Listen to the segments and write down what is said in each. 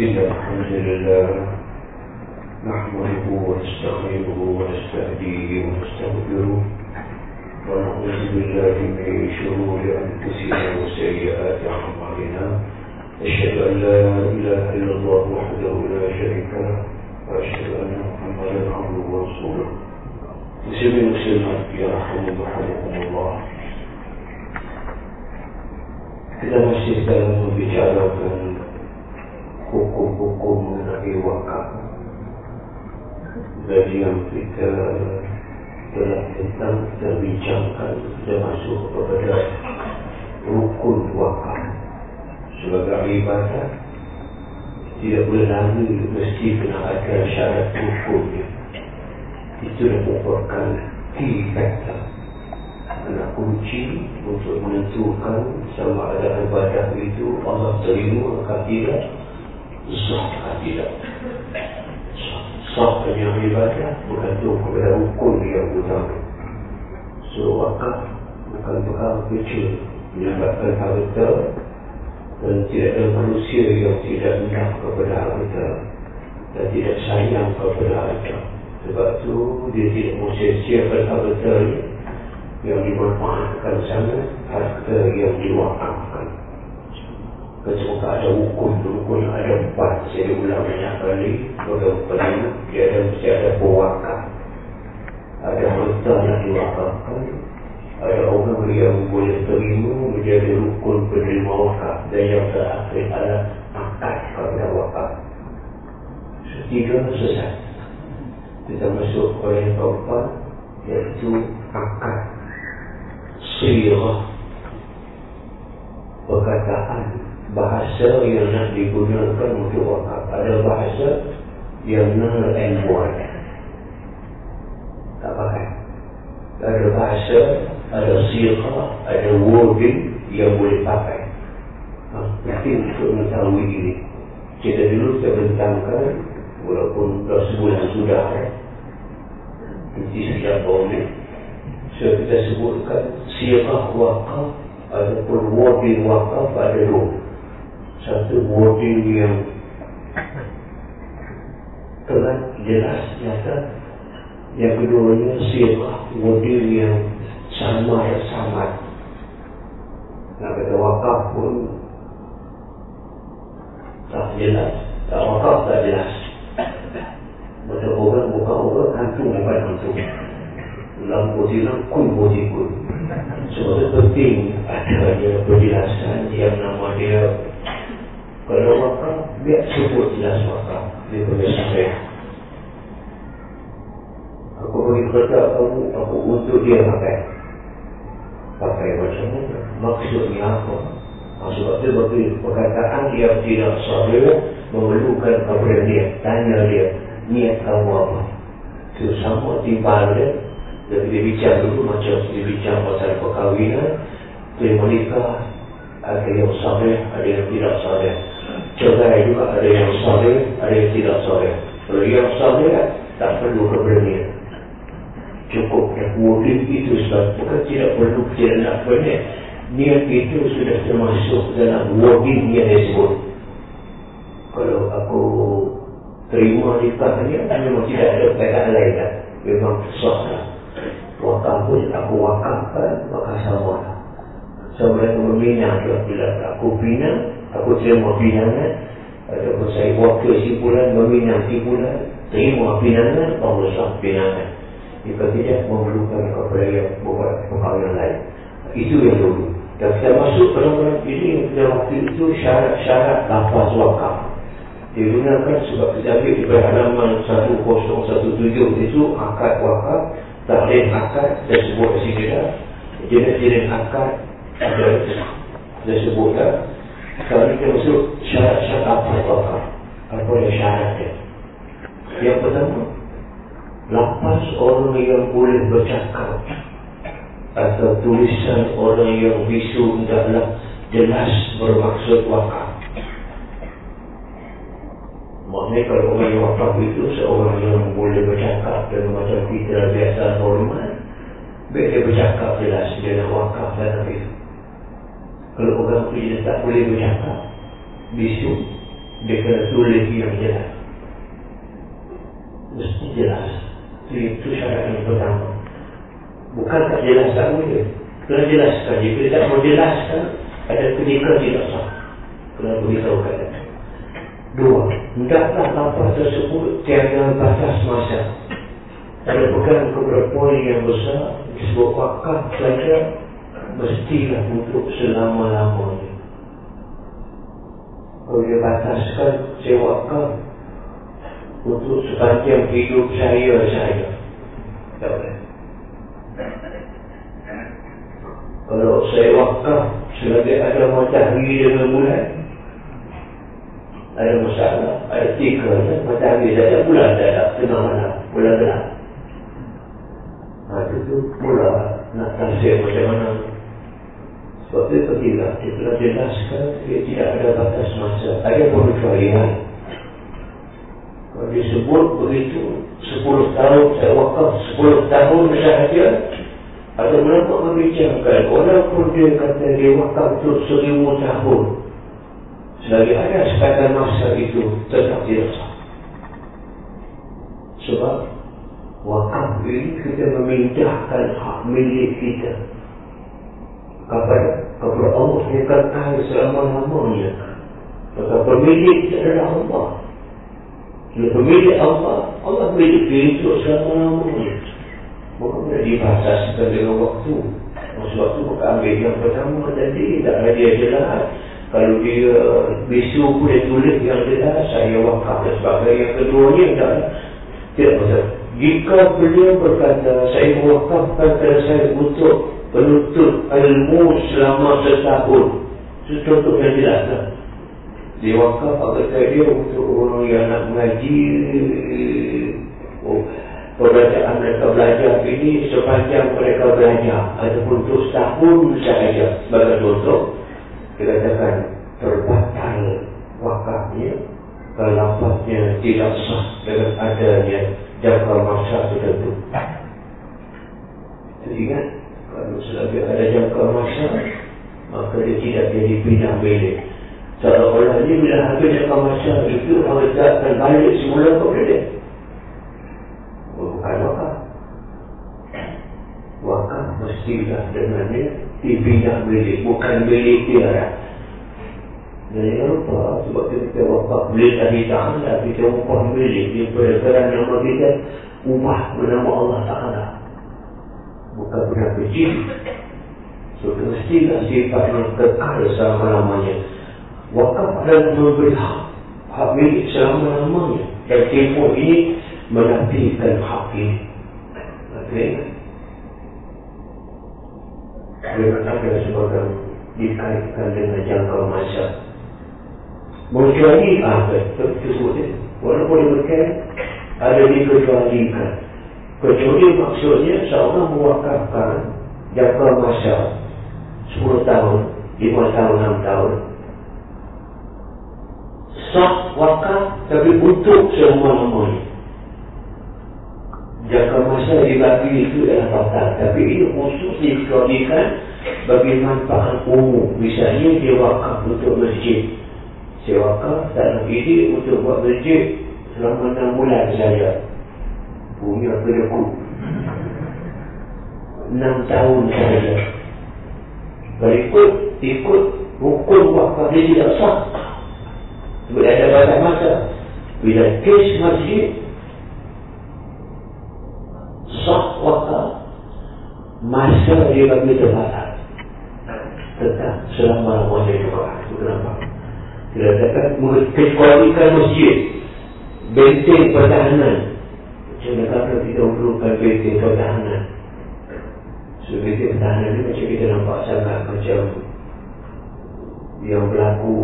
إن الحمد لله. نحمده ونستعينه ونستهديه ونستغفره. ونعوذ بالله من شرور أنفسنا وسيئات أعمالنا. أشهد أن لا إله إلا الله وحده لا شريك له. وأشهد أن محمدا عبده ورسوله. مسلمين مسلمات يرحمكم وحفظكم الله kita masih dalam membicarakan hukum-hukum mengenai wakaf. Dan yang kita telah tentang kita bincangkan kita masuk kepada rukun wakaf. Sebagai ibadat tidak boleh lagi mesti kena ada syarat rukunnya itu merupakan key factor. Anak kunci untuk menentukan sama ada ibadah itu Allah terima atau tidak atau tidak sah yang ibadah bergantung kepada hukum yang utama so wakaf bukan perkara kecil menyebabkan harta dan tidak ada manusia yang tidak hendak kepada harta dan tidak sayang kepada harta. Sebab tu dia tidak mau sia-siakan harta yang dimanfaatkan sangat harta yang diwakafkan kecuali ada hukum hukum ada empat. Saya ulang banyak kali bagaimana dia ada mesti ada pewakaf ada harta yang diwakafkan. Ada orang yang boleh terima menjadi rukun penerima wakaf. Dan yang terakhir adalah akad kepada wakaf. Tiga sesat. Kita masuk kepada yang keempat iaitu akad sirah. Perkataan bahasa yang nak digunakan untuk wakaf ada bahasa yang null and tak pakai ada bahasa ada sirah ada wording yang boleh pakai. Ha, penting untuk mengetahui ini. Kita dulu kita bentangkan walaupun dah sebulan sudah nanti sejak boleh. So kita sebutkan sirah wakaf ataupun wording wakaf ada dua. Satu wording yang telah jelas nyata. Yang keduanya sirah wording yang sama sama. Nak kata wakaf pun tak jelas. Tak wakaf tak jelas. Macam orang buka orang hantu bukan hantu lampu silam kun boji kun sebab penting adanya penjelasan yang nama dia kalau wakaf biar sebut jelas wakaf dia punya syariah aku beri kereta kamu aku untuk dia pakai. Pakai macam mana? Maksudnya apa? Sebab itu bagi perkataan yang tidak sahih memerlukan kepada dia. Tanya dia niat kamu apa? Itu sama timbal dia jadi dia bincang dulu macam dia bincang pasal perkahwinan Terima nikah Ada yang sahih, ada yang tidak sahih Cerai juga ada yang sahih, ada yang tidak sahih Kalau yang sahih, tak perlu keberanian. Cukup dan wudin itu sebab Bukan tidak perlu tidak nak benar Niat itu sudah termasuk dalam wudin yang disebut Kalau aku terima nikah ni Memang tidak ada kaitan lain kan. Memang sah lah. Wakaf pun aku wakafkan maka sama so mereka bila aku bina aku terima binangan ataupun saya wakil simpulan membina simpulan terima binangan Allah sah binangan jika tidak memerlukan kepada yang buat perkara lain. Itu yang dulu. Dan kita masuk pada ini pada waktu itu syarat-syarat lafaz wakaf. Digunakan sebab kita ambil di halaman 1017 itu akad wakaf taklid akad dan sini dah. Jenis-jenis akad ada sebut dah sekarang kita masuk syarat-syarat apa apa apa yang syarat dia. Yang pertama lapas orang yang boleh bercakap atau tulisan orang yang bisu hendaklah jelas bermaksud wakaf. Maknanya kalau orang yang wakaf itu seorang yang boleh bercakap dan macam kita biasa normal dia bercakap jelas dia nak wakaf dalam itu Kalau orang itu dia tak boleh bercakap Bisu dia kena tulis yang jelas. Mesti jelas. Itu, itu syarat yang pertama. Bukan tak jelas tak boleh. Kena jelaskan. Jika tak mau jelaskan ada ketika tidak sah. Kena beritahu kata dua hendaklah lapar tersebut tiada batas masa. Ada pegang kepada poin yang besar disebut wakaf saja mestilah untuk selama-lamanya. Kalau dia bataskan saya wakaf untuk sepanjang hidup saya saja tak boleh. Kalau saya wakaf selagi ada matahari dengan bulan ada masalah. Ada tiga matahari saja bulan tak ada tengah malam bulan gelap nah itu pula nak tafsir macam mana sebab itu dia telah jelaskan dia tidak ada batas masa. Ada pengecualian kalau disebut begitu 10 tahun saya wakaf 10 tahun sahaja ada berapa membincangkan. Walaupun dia kata dia wakaf untuk seribu tahun Selagi ada sekadar masa itu Tetap tidak sah. Sebab Wakaf ini kita memindahkan hak milik kita Kepada Kepada Allah yang kekal selama-lamanya Maka pemilik adalah Allah. Dia pemilik Allah Allah milik diri itu selama-lamanya Maka dibahaskan dengan waktu. Masa waktu bukan ambil yang pertama tadi Tak ada dia jelas. Kalau dia bisu pun dia tulis yang jelas Saya wakaf dan sebagainya. Yang keduanya tak Tidak betul Jika beliau berkata Saya mewakafkan kepada saya untuk Penuntut ilmu selama setahun. Contoh yang jelas tak? Dia wakaf kata dia untuk orang yang nak mengaji Oh Pembacaan mereka belajar ini sepanjang mereka belajar. Ataupun untuk setahun sahaja. Sebagai contoh dikatakan terbatal wakafnya kelapasnya tidak sah dengan adanya jangka masa tertentu. Jadi ingat kalau selagi ada jangka masa maka dia tidak jadi pindah milik seolah-olah ini bila habis jangka masa itu harus datang balik semula kepada dia bukan wakaf. Wakaf mestilah dengannya dipindah milik bukan milik dia lah jadi lupa sebab kita wakaf milik tadi ta'ala kita upah milik dia berdasarkan nama kita ubah bernama Allah Ta'ala bukan benar kecil so mestilah sifat yang kekal selama-lamanya wakaf adalah memberi hak hak milik selama-lamanya dan tempoh ini menafikan hak ini. Okey. Dengan ada sebagai dikaitkan dengan jangka masa. Mengecuali apa? Tersebut Walaupun demikian, ada dikecualikan. Kecuali maksudnya seorang mewakafkan jangka masa 10 tahun, 5 tahun, 6 tahun. Sah wakaf tapi untuk semua-namanya jangka masa dibagi itu adalah fatal tapi ini khusus dikecualikan bagi manfaat umum. Misalnya dia wakaf untuk masjid. Saya wakaf dalam ide untuk buat masjid selama 6 bulan saja punya pelaku 6 tahun saja berikut ikut hukum wakaf dia tidak sah. Sebab ada batas masa. Bila kes masjid sah wakaf masa dia bagi terbatas. Tetap selama-lamanya juga itu kenapa? Kita katakan mengecualikan masjid benteng pertahanan kata kita memerlukan benteng pertahanan so benteng pertahanan ni macam kita nampak sangat macam yang berlaku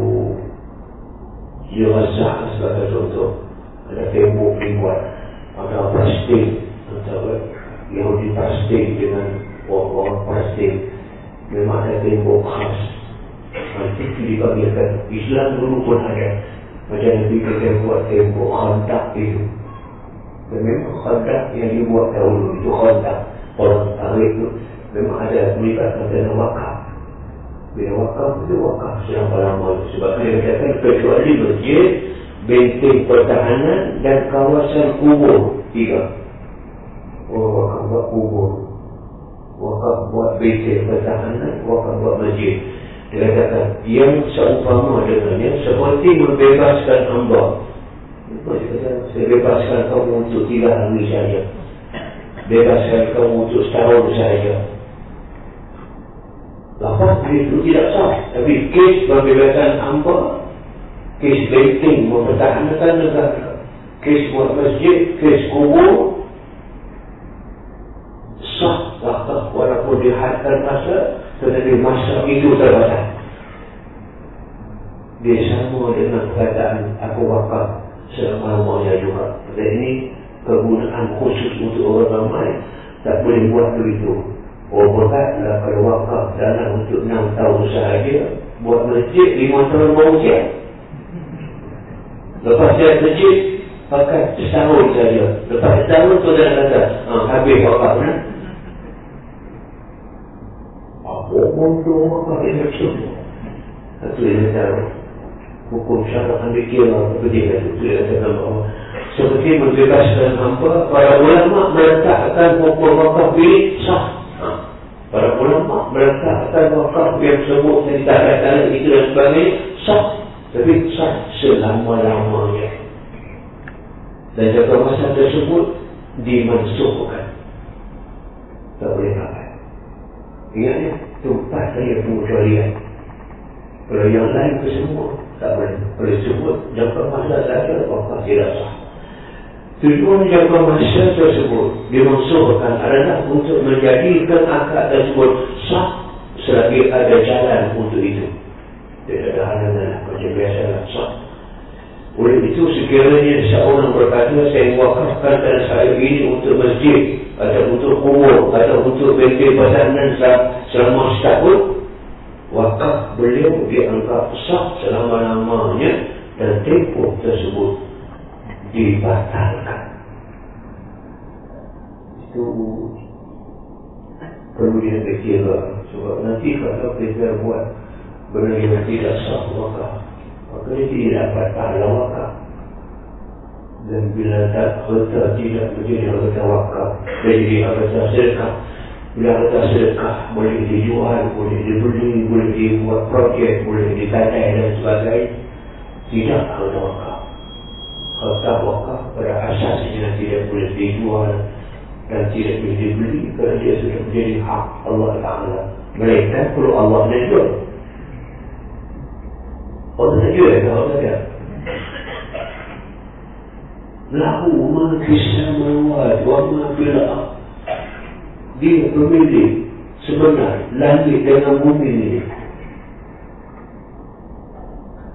Yerazah sebagai contoh ada tembok dibuat ada plastik antara Yahudi pasti dengan orang-orang pasti memang ada tembok khas. Nanti itu dibagikan. Islam dulu pun ada. Macam Nabi kita buat tembok khantak itu memang khantak yang dibuat dahulu itu khantak orang tarik itu memang ada melibatkan dengan wakaf. Bila wakaf itu wakaf selama lama sebab dia katakan kecuali masjid benteng pertahanan dan kawasan kubur. Tiga. Oh wakaf buat kubur. Wakaf buat benteng pertahanan wakaf buat masjid. Dia katakan yang seumpama dengannya seperti membebaskan hamba saya bebaskan kamu untuk tiga hari saja. Bebaskan kamu untuk setahun saja. Lepas itu tidak sah. Tapi kes pembebasan hamba kes benteng mempertahankan negara kes buat masjid kes kubur sah wakaf walaupun dihadkan masa tetapi masa itu terbatas dia sama dengan perkataan aku wakaf selama-lamanya juga dan ini kegunaan khusus untuk orang ramai. Tak boleh buat begitu. Oh berkatlah kalau wakaf dalam untuk 6 tahun sahaja buat masjid 5 tahun baru siap Lepas dia masjid Pakai setahun saja Lepas setahun tu dia kata ha, Habis bapak kan? Apa pun tu macam Itu dia kata Hukum syarat ambil kira Seperti itu dia kata bahawa Seperti membebaskan hampa Para ulama meletakkan hukum wakaf bilik sah. Ha. Para ulama meletakkan wakaf yang sebut Yang tak kata itu dan sebagainya Sah. Tapi sah selama-lamanya. Dan jangka masa tersebut dimansuhkan tak boleh pakai. Ingatnya tempat saya pengecualian kalau yang lain itu semua tak boleh. Boleh sebut jangka masa saja apakah tidak sah. Tujuan jangka masa tersebut dimansuhkan adalah untuk menjadikan akad tersebut sah selagi ada jalan untuk itu. Tidak ada halangan macam biasa lah sah. Oleh itu sekiranya seorang berkata saya wakafkan tanah saya ini untuk masjid atau untuk kubur atau untuk benteng pertahanan selama setahun wakaf beliau dianggap sah selama-lamanya dan tempoh tersebut dibatalkan. Itu perlu dia kira sebab nanti kalau kita buat yang tidak sah wakaf maka dia tidak dapat pahala wakaf. Dan bila tak harta tidak menjadi harta wakaf dia jadi harta sedekah bila harta sedekah boleh dijual boleh dibeli boleh dibuat projek boleh dikatai dan sebagainya. Tidak harta wakaf. Harta wakaf pada asasnya tidak boleh dijual dan tidak boleh dibeli kerana dia sudah menjadi hak Allah Ta'ala. Mereka perlu Allah menjual Orang saja ya, orang saja. Lahu ma fisamawat wa ma fil Dia pemilik sebenar langit dengan bumi ini.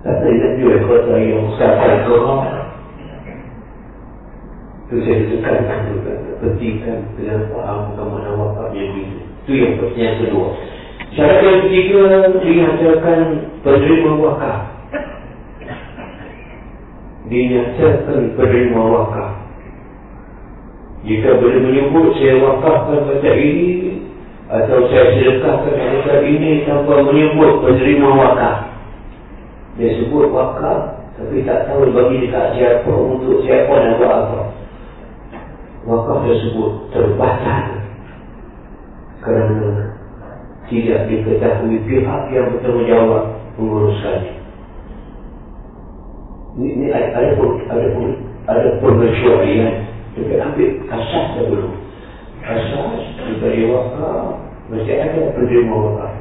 Kata ingat juga kata yang kata kau itu saya tekankan juga pentingkan dengan faham kemana wakaf yang itu. Itu yang, yang kedua. Syarat yang ketiga dinyatakan penerima wakaf dinyatakan penerima wakaf. Jika boleh menyebut saya wakafkan kata ini atau saya sedekahkan kata ini tanpa menyebut penerima wakaf. Dia sebut wakaf tapi tak tahu bagi dekat siapa untuk siapa dan buat apa. Wakaf tersebut terbatal kerana tidak diketahui pihak yang bertanggungjawab menguruskannya ni, ni ada, ada ada ada pengecualian kita ambil asas dulu asas diberi wakaf mesti ada penerima wakaf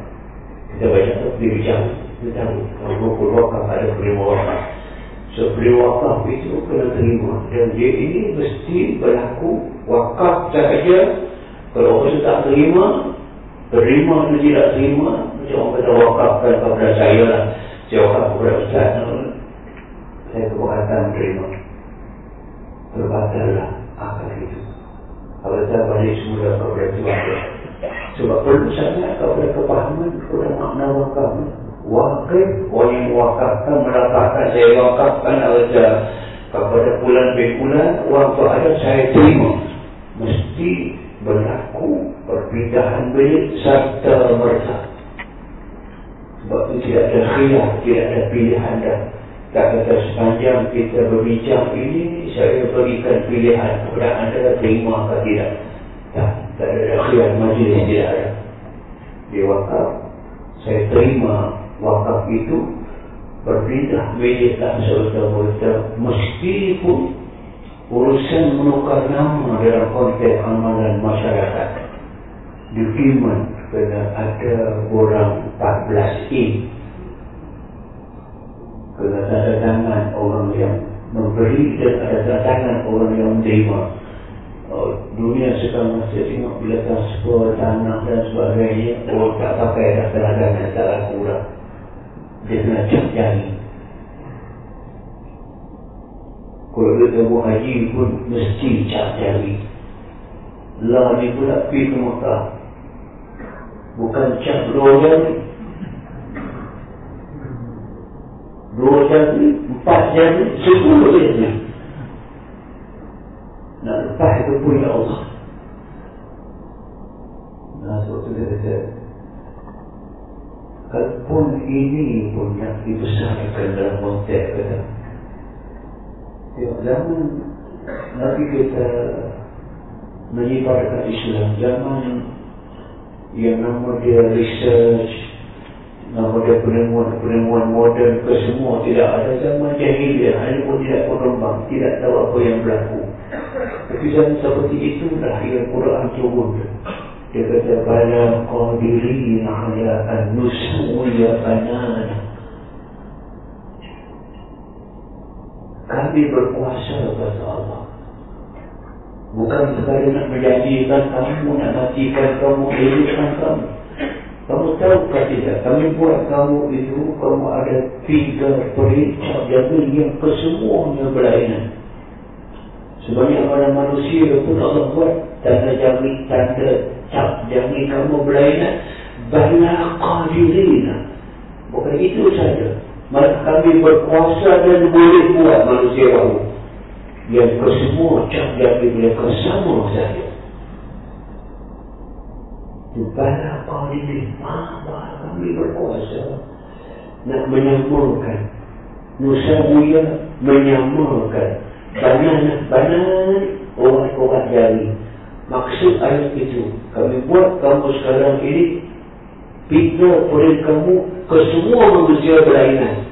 kita baca tu di bijak kita tahu kalau buku wakaf ada penerima wakaf so penerima wakaf itu kena terima. Dan dia ini mesti berlaku wakaf sahaja kalau orang tak terima terima atau tidak terima macam orang kata wakafkan kepada saya lah. Saya wakaf kepada Ustaz saya keberatan menerima Terbatallah akal itu Kalau saya balik semula kepada Tuhan Sebab perlu sangat kepada kepahaman kepada makna wakaf. Wakif, orang wakafkan mendapatkan saya wakafkan ada kepada bulan bulan waktu ada saya terima mesti berlaku perpindahan bilik serta merta sebab itu tidak ada khilaf tidak ada pilihan dah Tak kata sepanjang kita berbincang ini Saya berikan pilihan kepada anda terima atau tidak. Tak, tak ada akhir majlis tidak ada. Dia wakaf Saya terima wakaf itu Berpindah miliklah saudara-saudara Meskipun Urusan menukar nama dalam konteks amalan masyarakat Dokumen kena ada orang 14 in kena tanda tangan orang yang memberi dan ada tanda tangan orang yang menerima. Oh, dunia sekarang masih tengok bila transport tanah dan sebagainya orang tak pakai dah tanda tangan tak laku dah. Dia kena cap jari. Kalau dia tahu haji pun mesti cap jari. Lah ni pula pergi ke Mekah. Bukan cap dua jari dua jari, empat jari, sepuluh jari. Nak lepas itu pun ya Allah. Nah, sebab itu dia Kalaupun ini pun yang dibesarkan dalam konteks kata, Tengok zaman Nabi kita menyebarkan Islam zaman yang nama dia research penemuan-penemuan moden ke semua tidak ada. Zaman jahiliah hanya pun tidak berkembang tidak tahu apa yang berlaku. Tapi zaman seperti itu dah yang Quran turun. Dia kata bala qadirin ala an-nusuya banana. Kami berkuasa kata Allah. Bukan sekadar nak menjadikan kamu nak matikan kamu hidupkan kamu kamu tahu tak tidak? Kami buat kamu itu Kamu ada tiga perintah Jaga yang kesemuanya berlainan. Sebanyak orang manusia pun Allah buat Tanda jami, tanda cap jami kamu berlainan. Bala qadirina. Bukan itu saja. Maka kami berkuasa dan boleh buat manusia baru. Yang kesemua cap jami mereka sama saja Bala qadirin Mama kami berkuasa. Nak menyamakan. Nusa Buya menyamakan. Banan Orang-orang jari. Maksud ayat itu Kami buat kamu sekarang ini Pita oleh kamu Kesemua manusia berlainan.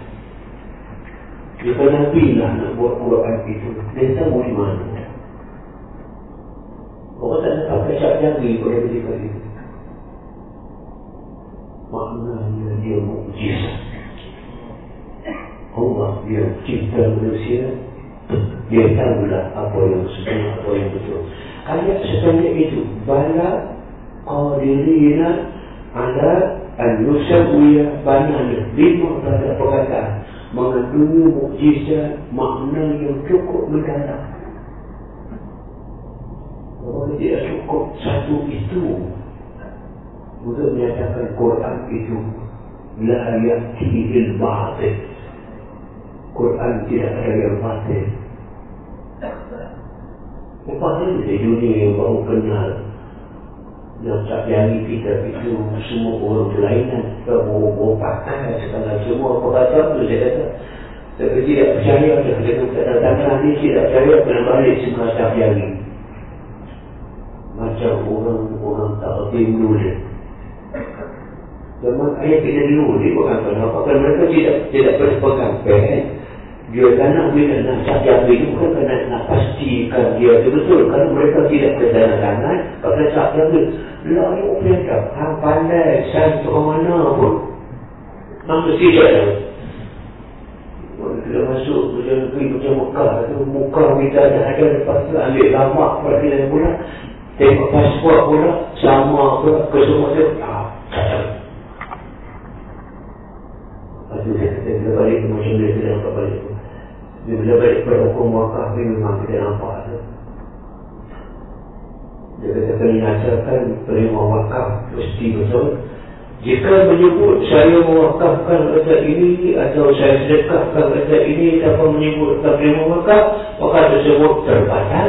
Jika Nabi lah nak buat Quran itu? Dia tahu di mana. Orang tak nak pakai cap jari pada ketika itu maknanya dia mukjizat. Allah dia cipta manusia, dia tahulah apa yang sebenar, apa yang betul. Ayat sebanyak itu, bala qadirina ala an-nusawiyah banana. Lima pada perkataan mengandungi mukjizat makna yang cukup mendalam. Kalau tidak cukup satu itu untuk menyatakan Quran itu la ya'tihil batil. Quran tidak ada yang Lepas ini di dunia yang baru kenal. Yang tak jari kita itu semua orang berlainan. Kita bawa pakai segala semua. Apa kata tu saya kata. Tapi tidak percaya. Dia kata kata datang ni tidak percaya. Kena balik semua tak jari macam orang-orang tak dia Zaman ayah kita dulu ni bukan kenapa mereka tidak tidak berpegang pen. Dia tak nak nak saja itu bukan kerana nak pastikan dia itu betul. Kalau mereka tidak berjalan tangan, pakai saja itu. Ini mereka. Hang pandai, saya ke mana pun. Mesti jalan. Kita masuk macam negeri macam Mekah tu muka kita ada ada lepas tu ambil lama pada kita pula tengok pasport pula sama pula ke semua tu ah Lepas tu dia kata bila balik ke macam dia kita nampak balik tu. Dia bila balik pada hukum wakaf ni memang kita nampak tu. Dia kata kena nyatakan penerima wakaf mesti betul. Jika menyebut saya mewakafkan kata ini atau saya sedekahkan kata ini tanpa menyebut penerima wakaf, maka tersebut terbatal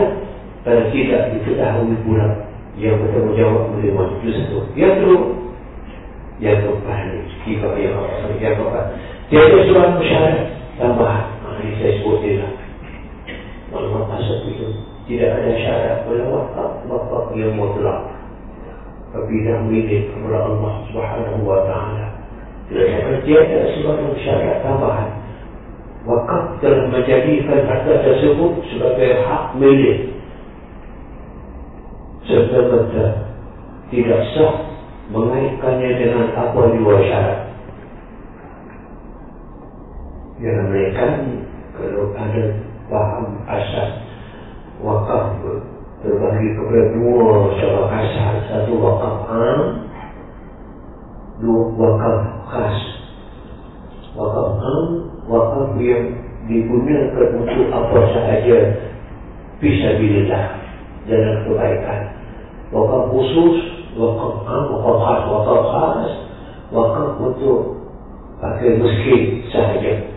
dan tidak diketahui pula yang bertanggungjawab menerima itu satu. Yang kedua, yang keempat jika ia yang keempat tiada seorang masyarakat tambahan. Ha, ini saya sebut dia lah. Maklumat pasal itu. Tidak ada syarat pada wakaf. Wakaf yang mutlak. Tapi dah milik kepada Allah Subhanahu Wa Taala. Tidak ada sebarang syarat tambahan. Wakaf telah menjadikan harta tersebut sebagai hak milik. Serta-merta tidak sah mengaitkannya dengan apa dua syarat. Yang mereka kalau ada paham asas wakaf terbagi kepada dua secara kasar satu wakaf am dua wakaf khas. Wakaf am wakaf yang digunakan untuk apa sahaja fisabilillah jalan kebaikan. Wakaf khusus wakaf am wakaf untuk pakai miskin sahaja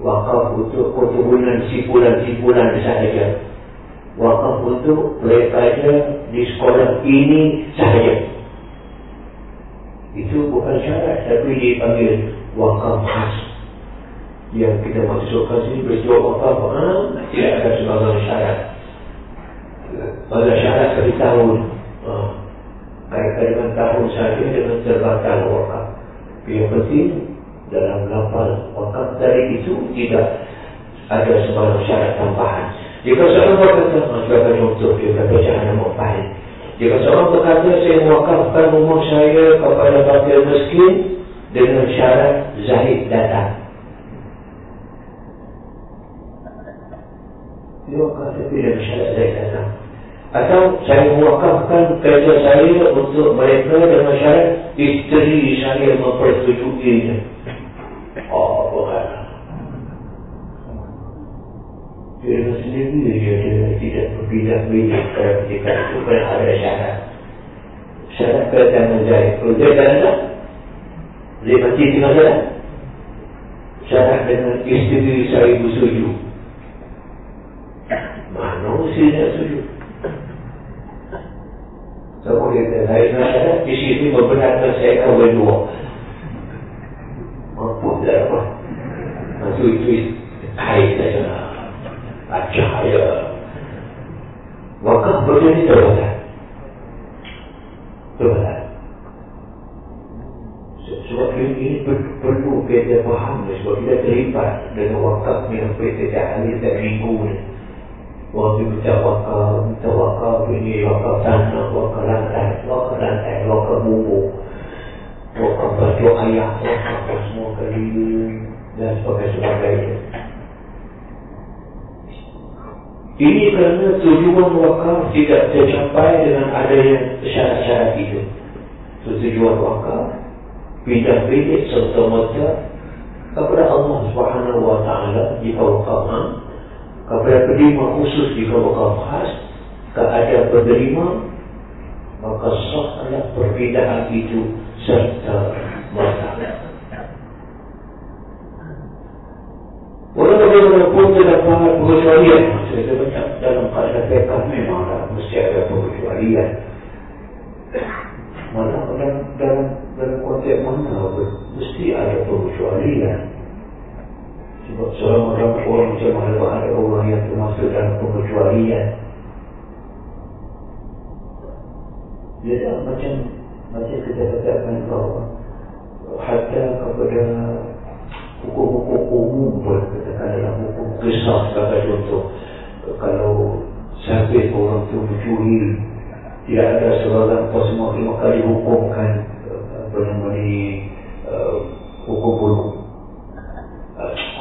wakaf untuk perkebunan simpulan-simpulan sahaja wakaf untuk mereka di sekolah ini sahaja itu bukan syarat tapi dipanggil wakaf khas yang kita masukkan sini berjual wakaf ha? tidak ada sebagai syarat pada syarat kali tahun dengan tahun sahaja dengan terbatal wakaf yang penting dalam lafaz wakaf dari itu tidak ada sebarang syarat tambahan. Jika seorang berkata, sebagai contoh, dia kata jangan mempahit. Jika seorang berkata, saya mewakafkan rumah saya kepada bakil miskin dengan syarat zahid datang. Dia kata tidak syarat zahid datang. Atau saya mewakafkan kerja saya untuk mereka dengan syarat isteri saya mempersetujuinya. Oh, bukan. Dia sendiri dia, dia tidak berpindah-pindah ketika itu pun ada syarat. Syarat kerja menjahit. Kalau dia tak dia mati tengah jalan. Syarat dengan isteri saya bersetuju. Mana mesti dia setuju? Dia kata, saya nak syarat, isteri membenarkan saya kahwin dua. Mampu tidak apa itu itu air saja cahaya wakaf berjadi terbatan terbatan sebab ini perlu kita faham sebab kita terlibat dengan wakaf ni sampai setiap hari setiap minggu ni Waktu kita wakaf, kita wakaf ini, wakaf tanah, wakaf lantai, wakaf lantai, wakaf bumbu wakaf baju ayah, wakaf semua kali dan sebagainya. Ini kerana tujuan wakaf tidak tercapai dengan adanya syarat-syarat itu. Tujuan wakaf pindah bilik serta merta kepada Allah Subhanahu Wa Taala wakaf ha? Kepada penerima khusus jika wakaf khas keadaan penerima maka sah adalah perbedaan itu serta mata. Walau bagaimanapun terdapat pengecualian, saya baca dalam kaedah pekah memang mesti ada pengecualian. Mana dalam dalam konteks mana mesti ada pengecualian. Sebab seorang orang orang macam mana ada orang yang termasuk dalam pengecualian. Dia tak macam Macam kita katakan bahawa Hatta kepada Hukum-hukum umum pun Katakan dalam hukum kisah Sebagai contoh Kalau Sampai orang tu mencuri Tidak ada seorang Kau semua lima kali hukumkan Apa nama ni uh, Hukum bulu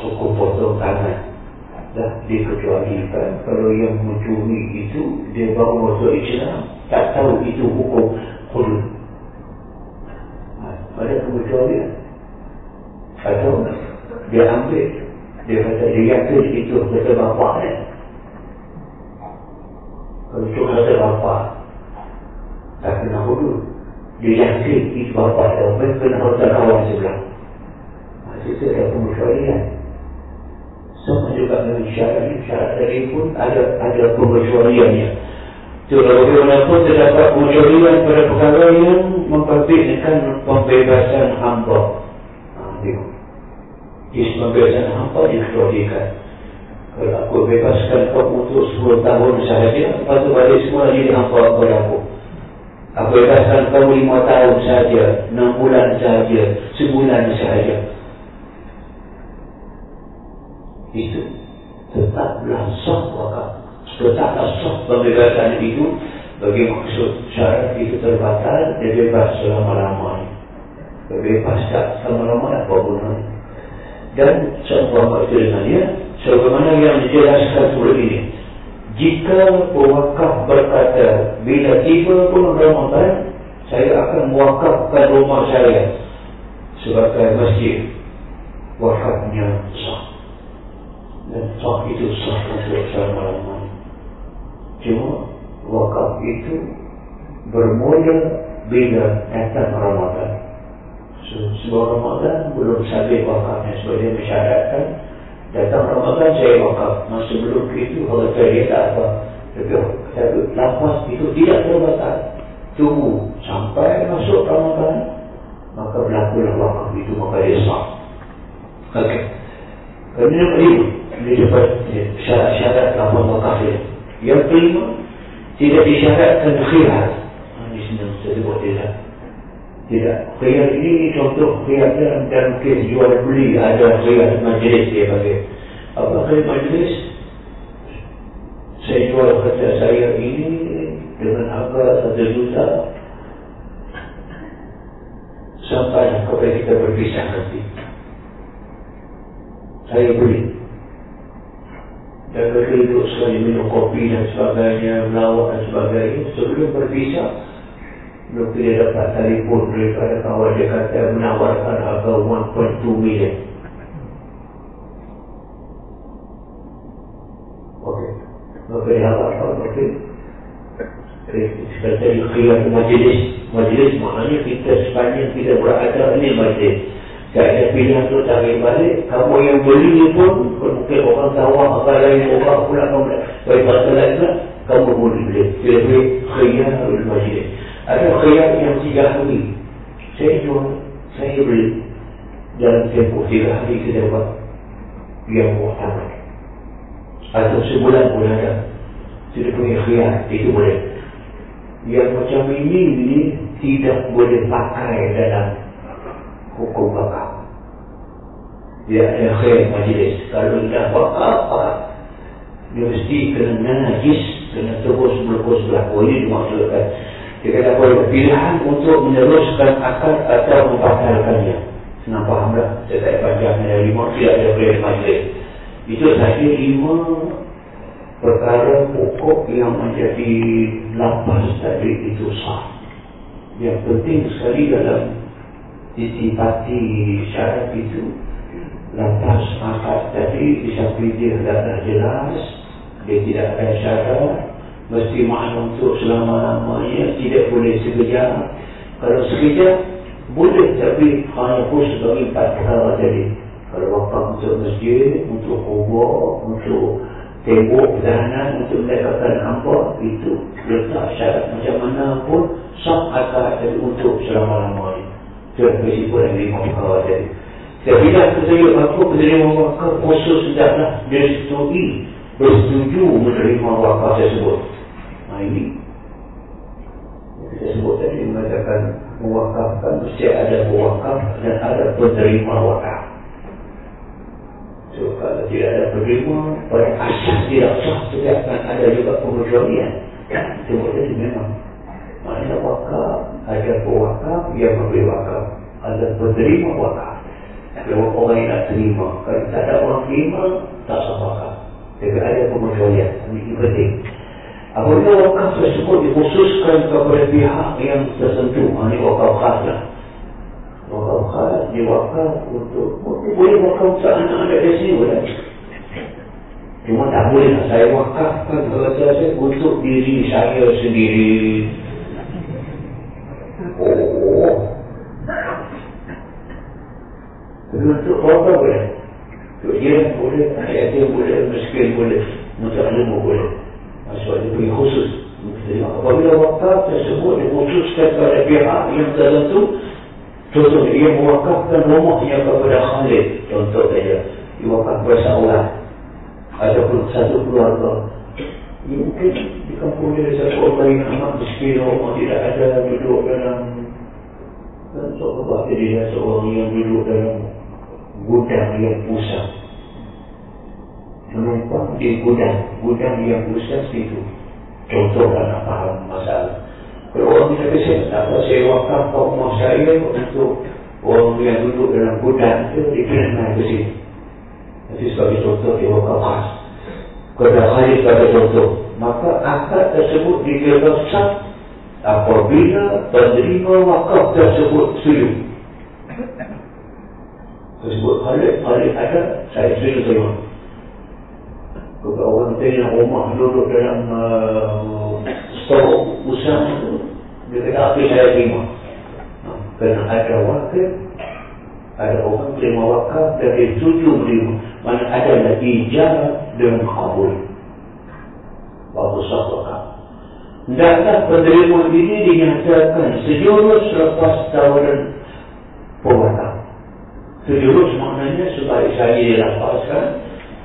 Hukum potong tangan Dah dikecualikan Kalau yang mencuri itu Dia baru masuk Islam Tak tahu itu hukum Hukum pada kebetulan atau dia ambil dia kata dia yakin itu kata bapak dia. Kalau itu kata bapak tak kena hudu dia yakin itu bapak dia. Kena harta kawan sebelah masih itu ada kebetulan sama juga dengan syarat syarat tadi pun ada ada kebetulannya jadi bagaimanapun terdapat kejadian pada perkara yang memperbezkan pembebasan hamba. Ha, Di sembilan hampa dikeluarkan. Kalau aku bebaskan kau untuk 10 tahun sahaja, lepas tu balik semua jadi hampa kepada aku. Aku bebaskan kau 5 tahun sahaja, 6 bulan sahaja, sebulan sahaja. Itu tetaplah sah wakaf. Tetaplah sah pembebasan itu bagi maksud syarat itu terbatal, dia bebas selama-lamanya. Bebas tak selama-lamanya apa gunanya. Dan sebuah maksud dengan dia, sebagaimana yang dijelaskan sebelum ini. Jika pewakaf berkata, bila tiba pun Ramadan, saya akan mewakafkan rumah saya sebagai masjid. Wakafnya sah. Dan itu sah untuk selama-lamanya. Cuma wakaf itu bermula bila datang Ramadan. Sebuah Ramadan belum sabit wakafnya Sebab dia mensyaratkan Datang Ramadan saya wakaf. Masa belum itu kalau saya tak apa. Tapi lapas itu tidak terbatas Tunggu sampai masuk Ramadan Maka berlakulah wakaf itu Maka dia sah. Okey. Kemudian kelima Ini dapat syarat-syarat lapas wakaf ini Yang kelima Tidak disyaratkan khilaf Ini senang saya sebut dia tidak. Khiyar ini contoh khiyar dalam, dalam kes jual beli ada khiyar majlis dia pakai. Apa khiyar majlis? Saya jual kerja saya ini dengan harga satu juta. Sampai kepada kita berpisah nanti. Saya beli. Dan berduduk sekali minum kopi dan sebagainya, melawak dan sebagainya. Sebelum berpisah, Lalu dia dapat telefon daripada kawan dia kata menawarkan harga 1.2 million. Okey. Maka dia apa? Okey. Kita khiyar majlis. Majlis maknanya kita sepanjang kita berada ini majlis. Tak ada pilihan tu tarik balik. Kamu yang beli ni pun, mungkin orang tahu apa lain, orang pula kamu Baik pasal lain kamu boleh beli. Beli khiyar majlis. Ada khayat yang tiga hari Saya jual Saya beli Dalam tempoh tiga hari kita dapat Yang muhtamat Atau sebulan pun ada Tidak punya khayat Itu boleh Yang macam ini ini Tidak boleh pakai dalam Hukum bakar Dia ada khayat majlis Kalau tidak bakar Dia mesti kena najis Kena terus berkos berlaku Ini dimaksudkan dia kata boleh pilihan untuk meneruskan akal atau membatalkannya. Senang faham tak? Saya tak panjang ada lima, tidak ada boleh majlis. Itu saja lima perkara pokok yang menjadi lapas tadi itu sah. Yang penting sekali dalam ditipati syarat itu. Lapas akal tadi bisa dia dah jelas. Dia tidak ada syarat mesti makna untuk selama-lamanya tidak boleh sekejap. Kalau sekejap boleh tapi hanya pun sebagai empat perkara tadi. Kalau wakaf untuk masjid untuk kubur untuk tembok pertahanan untuk mendapatkan hampa itu letak syarat macam mana pun sah akal tadi untuk selama-lamanya itu yang kesimpulan lima perkara tadi bila saya aku penerima wakaf khusus sedaplah dia setui bersetuju menerima wakaf tersebut ini. Kita sebut tadi mengatakan mewakafkan mesti ada mewakaf dan ada penerima wakaf so kalau tidak ada penerima pada asas tidak sah tidak akan ada juga pengecualian. Sebut tadi memang maknanya wakaf ada pewakaf yang memberi wakaf. Ada penerima wakaf. Kalau orang yang nak terima. Kalau tak ada orang terima tak sah wakaf. Tapi ada pengecualian. Ini penting. Apabila wakaf tersebut dikhususkan kepada pihak yang tersentuh, ini wakaf khas lah. Wakaf khas, dia wakaf untuk, boleh wakaf untuk anak-anak di sini boleh. Cuma tak boleh lah, saya wakafkan kerja saya untuk diri saya sendiri. Oh. Tapi untuk wakaf boleh. Untuk dia boleh, ayat dia boleh, miskin boleh, untuk ilmu boleh. Sebab dia punya khusus Apabila wakaf tersebut dikhususkan kepada pihak yang tertentu Contoh dia mewakafkan rumahnya kepada Khalid. Contoh saja. Dia wakaf bersahuran. Ataupun satu keluarga. Mungkin di kampung dia satu orang yang amat miskin. Rumah tidak ada duduk dalam. Dan seorang dia seorang yang duduk dalam gudang yang pusat. Menumpang di gudang. Gudang yang pusat itu. Contoh dan apa masalah. Kalau orang bisa kesian, tak saya wakaf rumah saya untuk orang yang duduk dalam gudang itu dipindah ke sini. Jadi sebagai contoh dia wakaf khas. Kepada hari sebagai contoh. Maka akad tersebut dikira sah apabila penerima wakaf tersebut setuju. Tersebut Khalid, Khalid ada, saya setuju terima. Kalau orang tanya rumah duduk dalam uh, stok usaha itu, dia kata apa saya terima. Kerana ada wakil, ada orang terima wakaf dari tujuh terima. Mana ada lagi ijazah dengan kabul. Waktu sah wakaf. Hendaklah penerima ini dinyatakan sejurus selepas tawaran pewakaf. Sejurus maknanya supaya saya dilepaskan,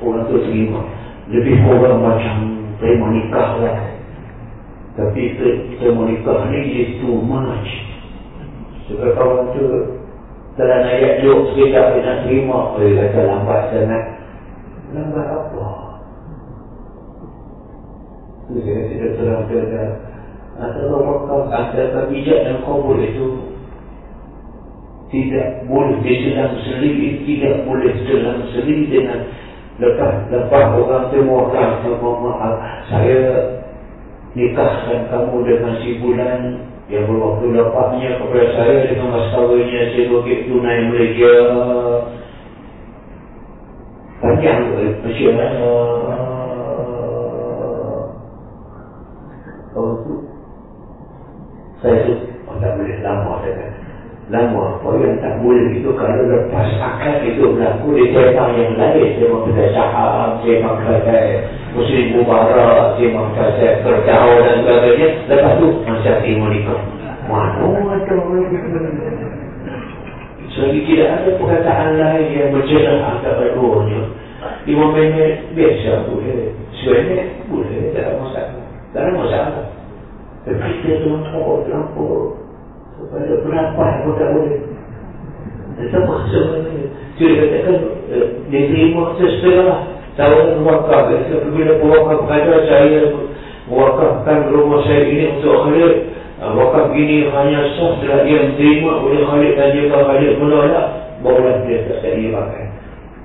orang itu terima lebih orang macam terima nikah lah. Tapi terima nikah ni too much. Sebab kawan tu dalam ayat sekitar dia nak terima. Dia kata lambat sangat. Lambat apa? Saya tidak terang terang. Antara wakaf, antara bijak dan kabul itu tidak boleh diselang sendiri, tidak boleh diselang sendiri dengan lepas lepas orang temukan maaf saya nikahkan kamu dengan si bulan yang berwaktu lepasnya kepada saya dengan mas kawinnya si bukit tunai Malaysia panjang Malaysia kalau tu? Saya tu oh, tak boleh lama saya lama apa yang tak boleh itu kalau lepas akal itu berlaku di tempat yang lain. Dia mengkata saham dia mengkata muslim mubarak dia mengkata berjauh dan sebagainya. Lepas tu masih terima nikah mana ada selagi tidak ada perkataan lain yang berjelas antara keduanya lima minit biasa boleh. Sebenarnya boleh tak ada masalah. Tak ada masalah. Tapi dia terlampau terlampau pada berapa pun tak boleh. Tetap sebenarnya. Dia katakan, eh, dia terima sesetengah. Tawaran wakaf. Bila wakaf kata saya wakafkan rumah saya ini untuk Khalid. Ah, wakaf ini hanya sah setelah dia terima oleh Khalid dan jika Khalid menolak, barulah dia tak jadi pakai.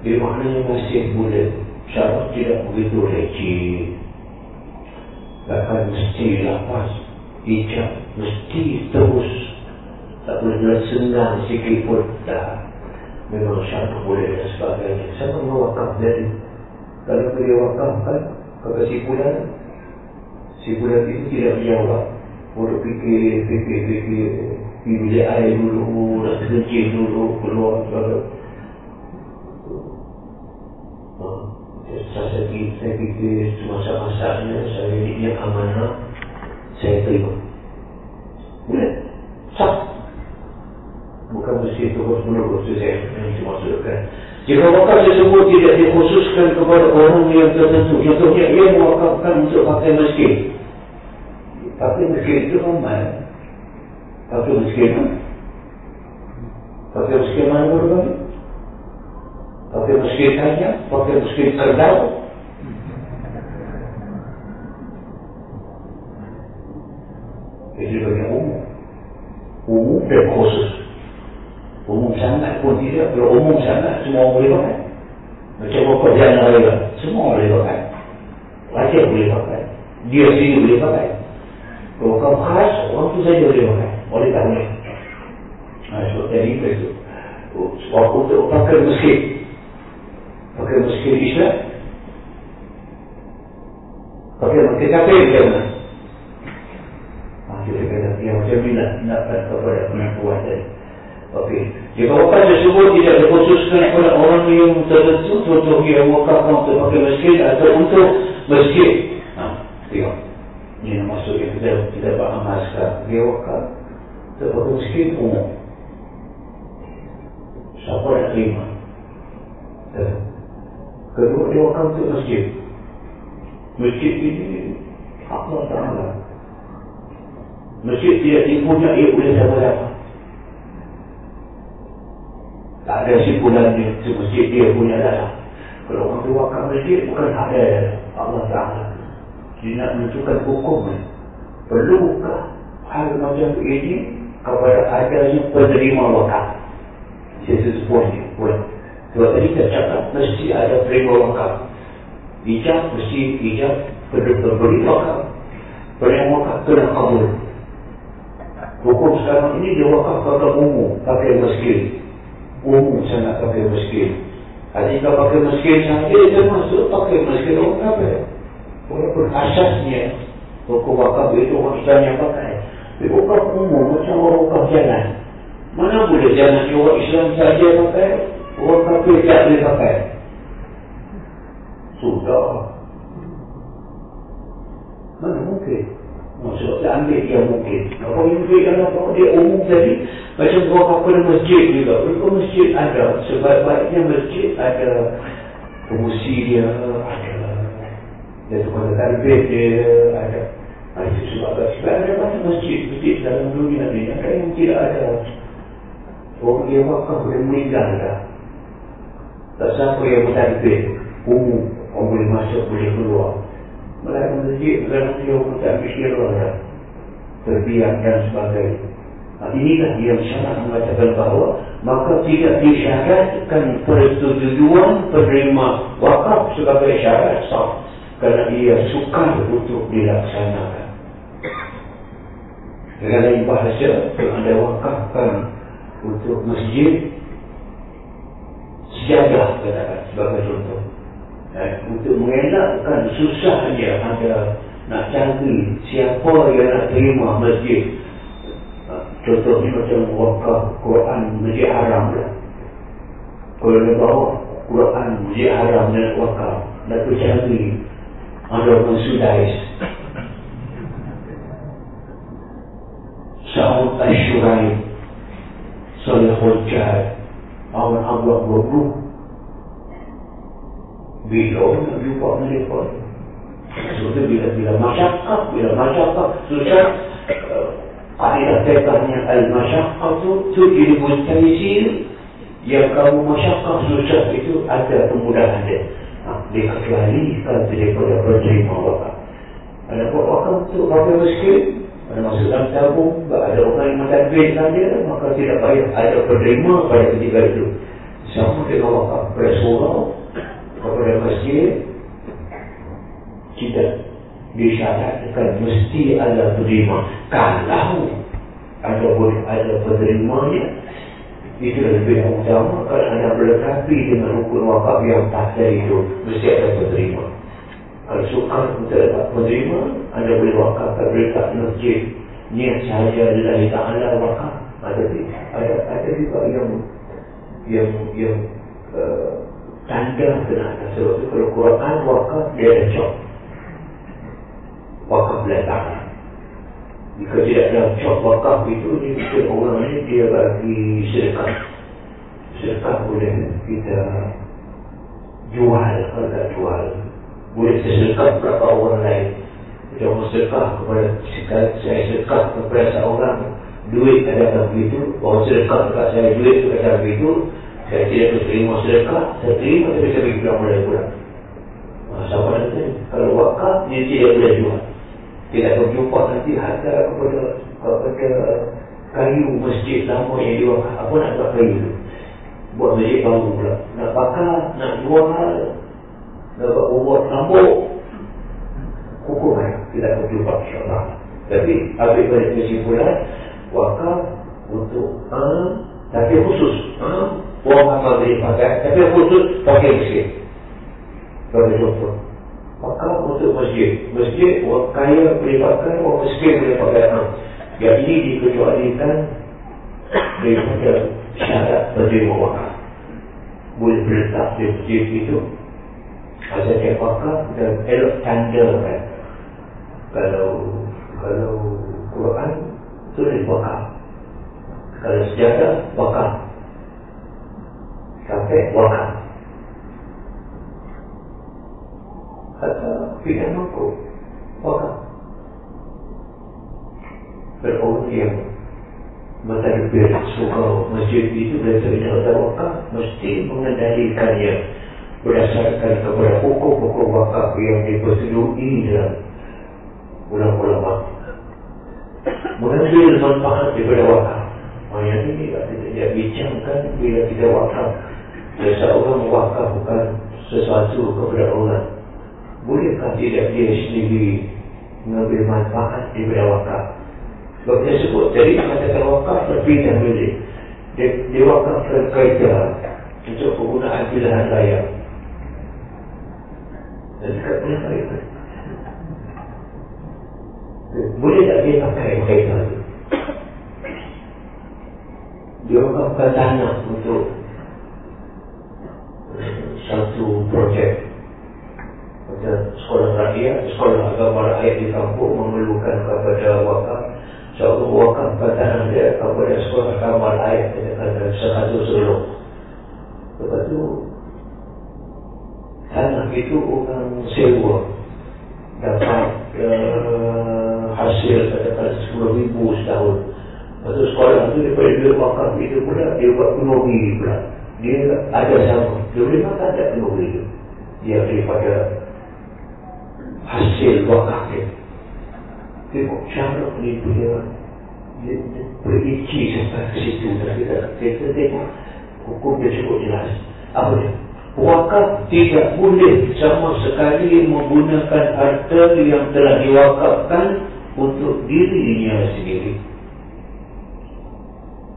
Dia maknanya masih boleh. Syarat tidak begitu leceh. Bahkan mesti lapas. Ijab mesti terus tak boleh nak senang sikit pun dah memang syarat boleh dan sebagainya siapa mau wakaf kalau dia wakaf kan kata si bulan si bulan itu tidak menjawab untuk fikir fikir fikir. Bilik air dulu nak terkencing dulu keluar sebagainya saya fikir, saya fikir semasa-masanya saya ini amanah saya terima. Boleh? Sah. Bukan mesti terus menerus saya yang dimaksudkan. Jika wakaf tersebut tidak dikhususkan kepada orang yang tertentu, contohnya ia mewakafkan untuk pakai masjid. Pakai masjid itu ramai. Pakai masjid mana? Pakai masjid mana berbagai? Pakai masjid saja? Pakai masjid kerdau? Itu bagian umum. Umum dan khusus. Umum sangat pun tidak. Kalau umum sangat semua boleh pakai. Macam pekerjaan raya Semua boleh pakai. Rakyat boleh pakai. Dia sendiri boleh pakai. Kalau kau khas Orang tu saja boleh pakai. Boleh tak boleh? Nah, sebab tadi itu Sebab untuk pakai masjid. Pakai masjid Islam. Pakai masjid kafir macam mana? Kita kata Yang macam ni nak Nak kepada pengakuan tadi Okey. Jika wakaf tersebut tidak dikhususkan kepada orang yang tertentu untuk dia wakaf untuk pakai masjid atau untuk masjid. Ha, tengok. Ini yang maksud yang kita kita faham sekarang. Dia wakaf untuk pakai masjid umum. Siapa nak terima? Ya. Kedua dia wakaf untuk masjid. Masjid ini Allah Ta'ala. Masjid tidak dipunyai oleh siapa-siapa. Tak ada simpulan dia, masjid dia punya dah. Kalau orang wakaf masjid, bukan ada Allah Ta'ala. Dia nak menentukan hukum. Perlukah hal macam ini kepada adanya penerima wakaf? Saya sesuai ni. Sebab tadi kita cakap, mesti ada penerima wakaf. Ijab, mesti ijab pemberi wakaf. Penerima wakaf kena kabul. Hukum sekarang ini dia wakaf kata umum, pakai masjid. Umum sangat pakai masjid. Jika pakai masjid saja, dia masuk pakai masjid orang kafir. Walaupun asasnya Hukum wakaf itu orang Islam yang pakai. Tapi wakaf umum macam orang wakaf jalan. Mana boleh jalan orang Islam saja pakai? Orang kafir tak boleh pakai? Sudah. Mana mungkin? Maksud saya ambil dia mungkin. Apa yang mungkin apa dia umum tadi Macam wakaf pada masjid juga Kalau masjid ada. Sebaik-baiknya masjid ada Fungsi dia ada dan kepada tarbih dia ada. Itu sebab sebab ada banyak masjid masjid dalam dunia ni. Ada yang tidak ada. Orang yang wakaf boleh meninggal dah. Tak siapa yang bertarbih umum. Orang boleh masuk boleh keluar. Melayu masjid dalam dia orang tak fikir dah. Terbiak dan sebagainya inilah yang syarat mengatakan bahawa maka tidak disyaratkan persetujuan penerima wakaf sebagai syarat sah kerana ia sukar untuk dilaksanakan. Dengan lain bahasa, yang anda wakafkan untuk masjid, sejadah katakan sebagai contoh. Eh, untuk mengelakkan susahnya anda nak cari siapa yang nak terima masjid. Tutup contohnya macam wakaf Quran menjadi Haram lah. Kalau dia bawa Quran menjadi Haram dan wakaf, nak cari ada konsulais. Sa'ud Ash-Shurai Salihul Jahad Awan Allah Wabu Bila nak jumpa mereka Sebab bila-bila masyarakat Bila masyarakat susah Kaedah tekahnya Al-Masyarakat tu Tu jadi mustahil Yang kamu masyarakat susah itu Ada kemudahan dia dikecualikan daripada penerima wakaf. Ada buat wakaf untuk pakai miskin, ada masuk dalam tabung, ada orang yang mentadbirkan dia, maka tidak payah ada penerima pada ketika itu. Sama dengan wakaf pada surau, kepada masjid, tidak disyaratkan mesti ada penerima. Kalau ada ada penerimanya, itu lebih utama. Kalau anda melengkapi dengan rukun wakaf yang tak itu mesti ada penerima. Kalau suka untuk dapat penerima anda boleh wakaf boleh tak masjid. Niat sahaja lillahi ta'ala wakaf. Ada ada ada juga yang yang yang uh, tanda kena ada sebab itu kalau Quran wakaf dia ada cok wakaf belakang jika tidak ada cok wakaf itu dia orang ini dia bagi sedekah. Sedekah boleh kita jual kalau tak jual. Boleh sedekah kepada orang lain. Mau sedekah kepada saya sedekah kepada seorang duit ada dalam begitu. Orang sedekah kepada saya duit kepada dalam begitu. Saya tidak terima sedekah saya terima tapi saya bagi pulang mulai pulang sama nanti? Kalau wakaf dia tidak boleh jual tidak berjumpa nanti harta kepada kepada kayu masjid lama yang dia apa nak buat kayu tu? Buat masjid baru pula. Nak bakar nak jual nak buat buat rambut hukum eh tidak berjumpa insyaAllah. Tapi ambil balik kesimpulan wakaf untuk uh, tapi khusus uh, orang akan boleh pakai tapi khusus pakai masjid. Bagi contoh maka untuk masjid masjid orang kaya boleh pakai orang miskin boleh pakai yang ini dikecualikan daripada syarat penerima wakaf boleh berletak di masjid itu asal dia wakaf dan elok tanda kan. Kalau kalau Quran itu dari kalau sejarah wakaf sampai wakaf. Kata pilihan mampu wakaf. Berorang yang mentadbir surau masjid itu dan terhadap wakaf mesti mengendalikannya berdasarkan kepada hukum-hukum wakaf yang dipersetujui dalam ulama-ulama mengambil manfaat daripada wakaf Oh, yang ini tidak bincangkan bila kita wakaf. Dan seorang wakaf bukan sesuatu kepada orang. Bolehkah tidak dia sendiri mengambil manfaat daripada wakaf? Sebab dia sebut tadi mengatakan wakaf berbeda milik. Dia, dia wakaf berkaitan untuk penggunaan pilihan raya. Dan dekat pilihan raya. Boleh tak dia pakai kaitan itu? dia wakafkan tanah untuk satu projek macam sekolah rakyat, sekolah agama rakyat di kampung memerlukan kepada wakaf. Seorang wakafkan tanah dia kepada sekolah agama rakyat dengan satu seluruh lepas itu tanah itu orang sewa. Dapat uh, hasil katakan 10 ribu setahun. Lepas sekolah tu daripada dia wakaf itu pula Dia buat penuh diri pula. Dia ada sama. Dia boleh makan tak penuh diri? Dia daripada Hasil wakaf dia Tengok cara ni dia Dia berinci sampai ke situ Kita tengok Hukum dia cukup jelas Apa dia Wakaf tidak boleh sama sekali menggunakan harta yang telah diwakafkan untuk dirinya sendiri.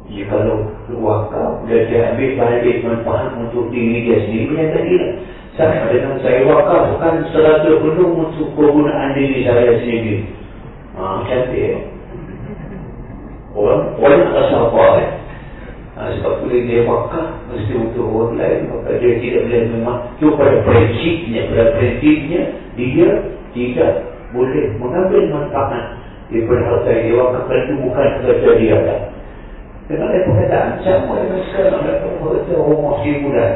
Ya kalau wakaf dia, dia ambil balik manfaat untuk diri dia sendiri tadi lah. Sama dengan saya wakaf bukan serata penuh untuk penggunaan diri saya sendiri. Ha, cantik ya. Orang, orang nak rasa apa eh? Ha, sebab bila dia wakaf mesti untuk orang lain maka dia tidak boleh memang itu pada prinsipnya pada prinsipnya dia tidak boleh mengambil manfaat daripada harta yang dia wakafkan itu bukan kerja dia tak. Dengan ada perkataan Siapa yang sekarang ada perkata rumah sibulan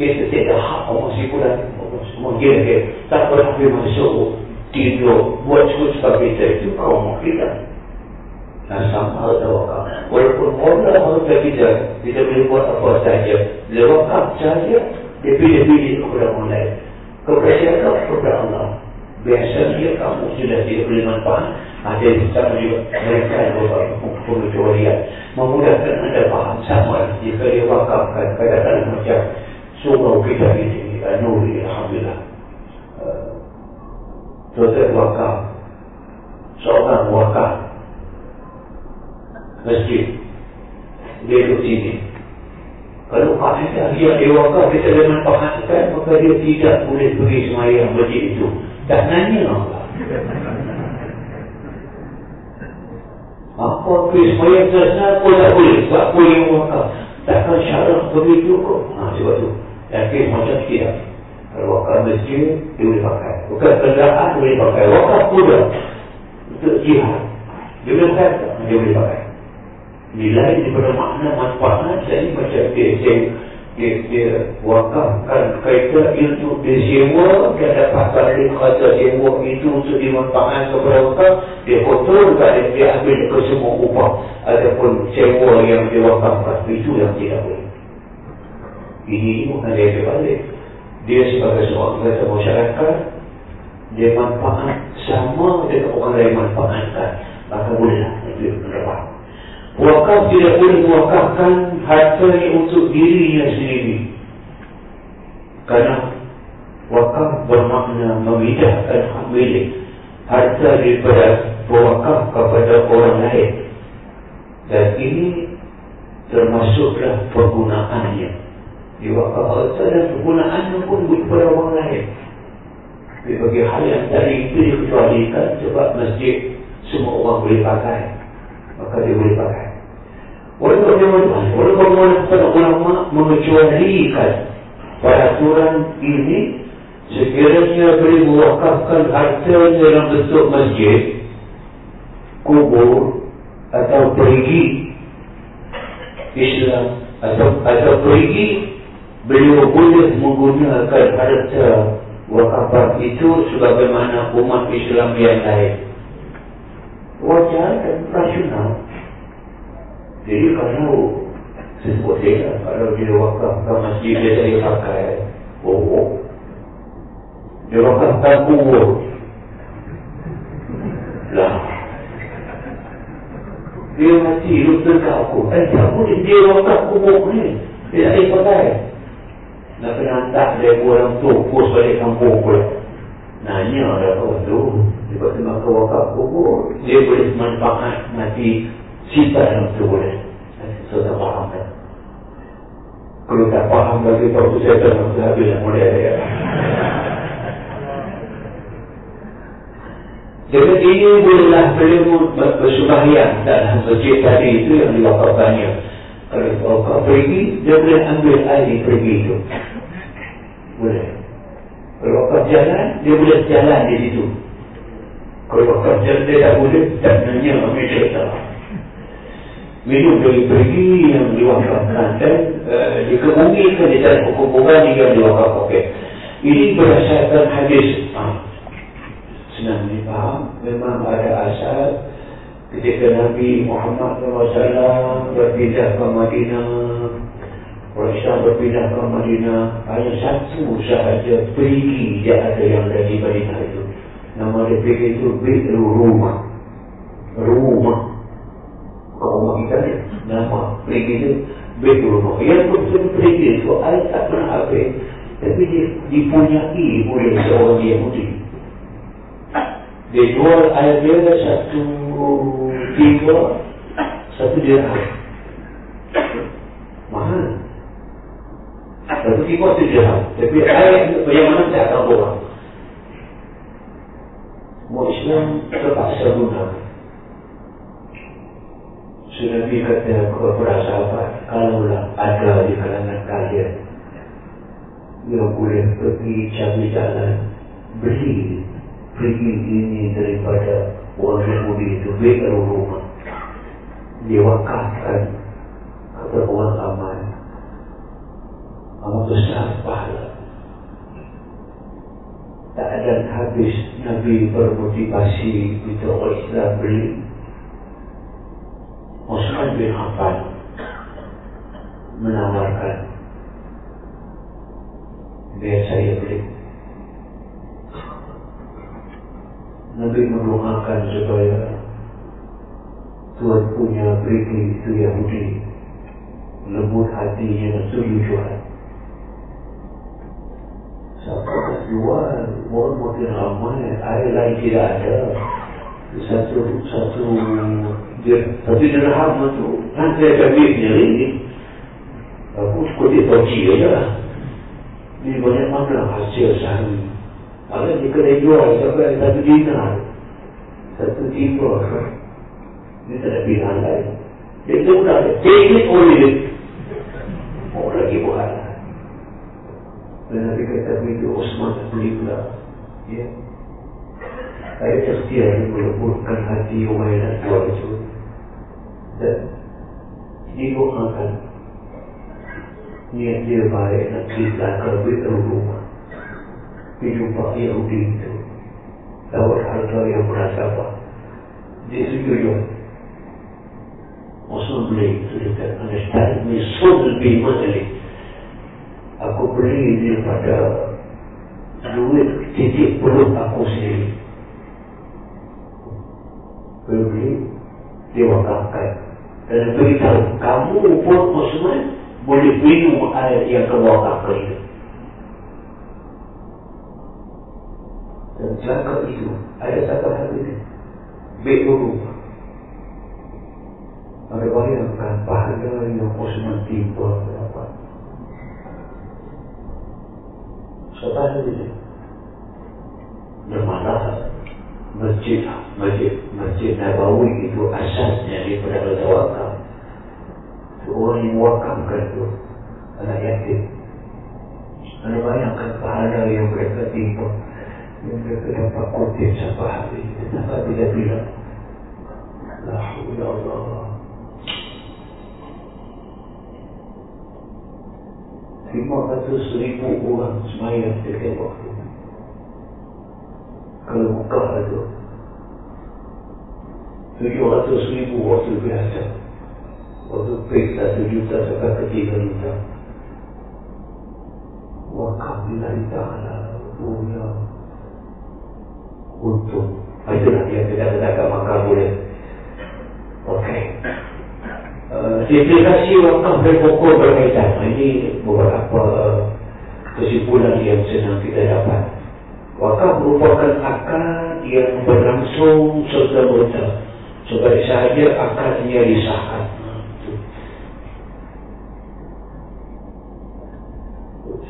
Kita tidak hak. Rumah sibulan Semua gila-gila Tak pernah pergi masuk Tidur Buat sebab kita itu Rumah kita Nah sama harta wakaf Walaupun modal harta kita Kita boleh buat apa saja Bila wakaf saja Dia pilih-pilih kepada orang lain. Kepada siapa? Kepada Allah. Biasanya kamu sudah tidak boleh manfaat Ada yang sama juga Mereka yang beberapa pengecualian. Memudahkan anda faham sama. Jika dia wakafkan kadang-kadang macam surau kita ini Nuri Alhamdulillah Tuan-tuan wakaf Seorang wakaf Masjid Dia duduk sini Kalau fahamkan dia Dia tak boleh manfaatkan Maka dia tidak boleh pergi semayang masjid itu Tak nanya Allah apa kes mayat tersebut pun tak boleh Sebab yang wakaf Takkan syarat begitu kok ha, Sebab tu Kes macam sikit Kalau wakaf masjid Dia boleh pakai. Bukan kenderaan Dia boleh pakai. Wakaf pula Untuk jihad. Dia boleh pakai Dia boleh pakai. Nilai daripada makna manfaat Jadi macam dia dia, dia wakafkan kereta untuk disewa dia dapat balik kereta sewa itu untuk dimanfaatkan kepada wakaf dia kotor juga dia, dia ambil ke semua upah. Ataupun sewa yang dia wakafkan itu yang tidak boleh ini bukan dia berbalik dia sebagai seorang kereta masyarakat dia manfaat sama dengan orang lain manfaatkan maka bolehlah itu berlepas Wakaf tidak boleh mewakafkan hartanya untuk dirinya sendiri. Karena wakaf bermakna memindahkan hak milik harta daripada pewakaf kepada orang lain. Dan ini termasuklah penggunaannya. Di wakaf harta dan penggunaannya pun kepada orang lain. Tapi bagi hal yang tadi itu dikecualikan sebab masjid semua orang boleh pakai. Maka dia boleh pakai. Walaupun dia walaupun walaupun ulama mengecualikan peraturan ini sekiranya boleh mewakafkan hartanya dalam bentuk masjid, kubur atau perigi Islam atau atau perigi beliau boleh menggunakan harta wakafan itu sebagaimana umat Islam yang lain. Wajar dan rasional. Jadi kalau sebut dia, kalau dia wakafkan masjid dia saya pakai, oh, dia wakafkan kubur. Lah, dia mati, lu tegak aku. Eh, tak boleh dia wakaf kubur ni. Dia tak pakai. Nak kena hantar dia orang tu Pus balik kampung pula. Nanya dah kau tu Sebab tu maka wakaf kubur. Dia boleh manfaat mati Cita yang tu boleh. So tak faham kan? Kalau tak faham lagi Kau tu saya tak mahu habis yang boleh ya. Jadi ini bolehlah beliau bersubahyang dalam masjid tadi. Itu yang diwakafkannya. Kalau kau pergi, dia boleh ambil air pergi itu. Boleh. Kalau kau jalan, dia boleh jalan di situ. Kalau kau jalan, dia tak boleh, tak nanya ambil cerita. Minum dari pergi yang diwakafkan dan uh, dikebumikan di dalam hukum-hukuman yang diwakafkan. Okay. Ini berdasarkan hadis. Ah. Senang dipaham, memang ada asal ketika Nabi Muhammad SAW berpindah ke Madinah Islam berpindah ke Madinah hanya satu sahaja pergi dia ada yang dari Madinah itu. Nama dia pergi itu Bi'ru Rumah. Rumah rumah kita ni. Nama pergi itu Bi'ru Rumah yang betul pergi itu ayat tak pernah habis. Tapi dia dipunyai oleh seorang Yahudi. Dia jual ayat dia satu satu dirham mahal. Satu tiga satu dirham tapi ayat yang mana tak tahu orang semua Islam terpaksa guna. Sudah kata kepada sahabat kalaulah ada di kalangan kalian yang boleh pergi cari jalan beli pergi ini daripada orang Yahudi itu baik dari rumah? Dia wakafkan kepada orang ramai amat besar pahala. Tak ada habis Nabi bermotivasi untuk orang Islam beli. Osman bin Affan menawarkan. Biar saya beli Nabi mendoakan supaya Tuhan punya beri itu Yahudi lembut hatinya dan sujudan. Siapa nak jual, orang makin ramai, air lain tidak ada. Satu, satu, dia, tapi derham itu, kan saya kambingnya ini. Aku suka dia tahu dia lah. Ini banyak mana hasil sehari. Maka dia kena jual sampai satu dinar Satu tiga Dia tak ada pilihan lain Dia kata pula Take it or leave it Oh lagi buat Dan Nabi kata begitu Osman tak beli pula Ya Saya tersetia Dia melebutkan hati orang yang nak jual itu Dan Dia akan Niat dia baik Nak cerita Kalau dia rumah jumpa Yahudi itu dapat harta yang berasa apa. Dia setuju Muslim beli. Cerita understand. Me so lebih mahal aku beli daripada duit titik perut aku sendiri. Kalau beli dia wakafkan dan beritahu kamu pun Muslim boleh minum air yang kau wakafkan itu dan itu ada satu hal ini baik dulu. Ada bayangkan pahala yang Osman tiba dapat sebab ini bermalah masjid masjid masjid Nabawi itu asasnya daripada bertawakal orang yang wakamkan itu anak yatim. Anda bayangkan pahala yang mereka yang mereka dapat kutip sampai hari sampai bila-bila la hawla Allah 500 ribu orang semayang dekat waktu kalau Mekah itu 700 ribu waktu biasa waktu pesta 1 juta sampai ke 3 juta wakaf bila ta'ala punya untung itulah yang kita katakan maka boleh Okey. Uh, implikasi wakaf dan pokok berkaitan. Ini beberapa uh, kesimpulan yang senang kita dapat. Wakaf merupakan akad yang berlangsung serta merta. Sebab sahaja akadnya disahkan.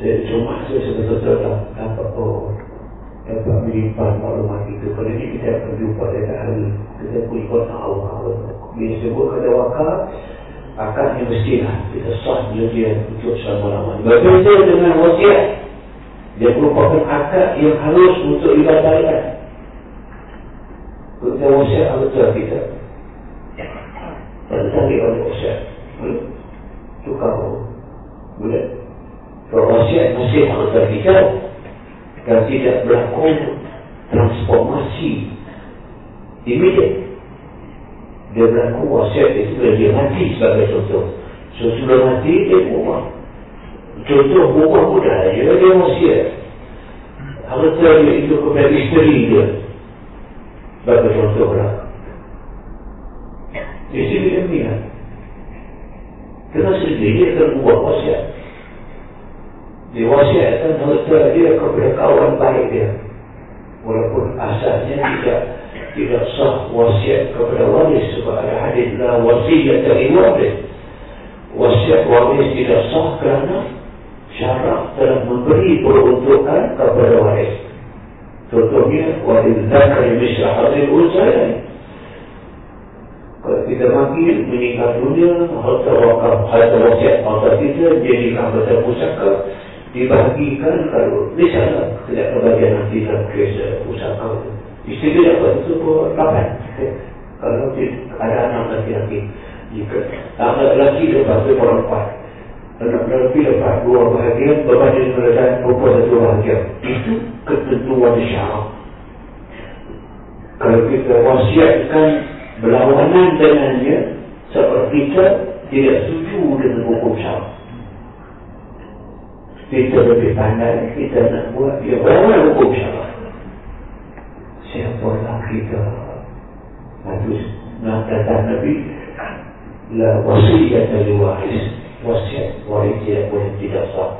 Saya cuma saya sebetul-betul tak dapat oh, dapat menyimpan kita akan jumpa dekat hari kita pun ikut Allah. Bila sebut ada wakaf, akadnya mestilah kita sah dia dia untuk selama-lamanya. Berbeza dengan wasiat. Dia merupakan akad yang harus untuk dibatalkan. Untuk wasiat harta kita. Tadi oleh wasiat. Boleh? Tukar Boleh? Kalau wasiat masih harta kita. Dan tidak berlaku transformasi. Immediate. Dia berlaku wasiat itu bila dia mati sebagai contoh. So, sudah mati, dia berubah. Contoh rumah muda dia dia manusia. Harta dia itu kepada isteri dia. Bagi contoh lah. Isteri dia ni lah. Kena sendiri dia akan buat wasiat. Dia wasiatkan harta dia kepada kawan baik dia. Walaupun asalnya tidak tidak sah wasiat kepada waris sebab ada hadis lah wasiat dari waris. Wasiat waris tidak sah kerana syarak telah memberi peruntukan kepada waris. Contohnya, waris zakari misra hadir usaha Kalau kita mati, meninggal dunia, harta wakaf, harta wasiat, harta kita jadikan harta pusaka, dibagikan kalau misalnya tidak kebagian nanti dalam kes pusaka Isteri dia dapat itu kapan? Kalau ada anak lelaki-lelaki, jika anak lelaki dapat itu perempuan, benar-benar lebih lepas dua bahagian berbanding dengan perempuan satu bahagian. Itu ketentuan syarak. Kalau kita wasiatkan berlawanan dengannya sebab kita tidak setuju dengan hukum syarak kita lebih pandai kita nak buat dia berlawanan hukum syarak siapalah kita harus mengatakan Nabi la wasiat dari waris wasiat waris tidak boleh tidak sah.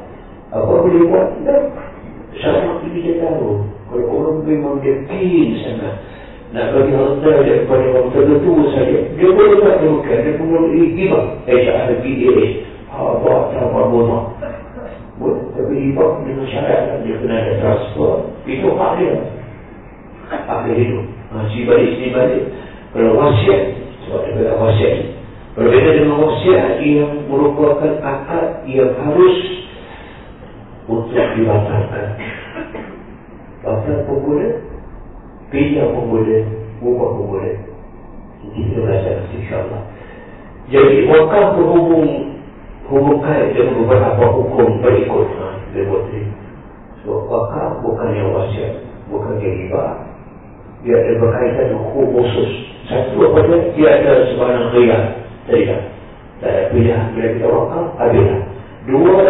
Apa boleh buat? Tak. Syarat itu dia tahu. Kalau orang memang dia keen sangat. Nak bagi harta daripada orang tertentu saja. Dia boleh buat dia bukan. Dia pun boleh gibah. Eh, ada PDA. Apa, tak apa, bodoh. Tapi ibak dengan syarat dia kena ada transfer. Itu hak dia. Hak dia hidup. Ha, si balik, si balik. Kalau wasiat, sebab dia kata wasiat Berbeda dengan wasiat yang merupakan akad yang harus untuk dibatalkan. Batal pun boleh, pindah pun ubah pun boleh. Kita nanti insyaAllah. Jadi wakaf berhubung hubung kait dengan beberapa hukum berikut. Dia buat ini. So, wakaf bukan yang wasiat, bukan yang riba. Dia ada berkaitan hukum khusus. Satu apa dia? Dia ada sebarang khiyar. Tidak. Tak ada pilihan bila kita wakaf, habislah. Dua,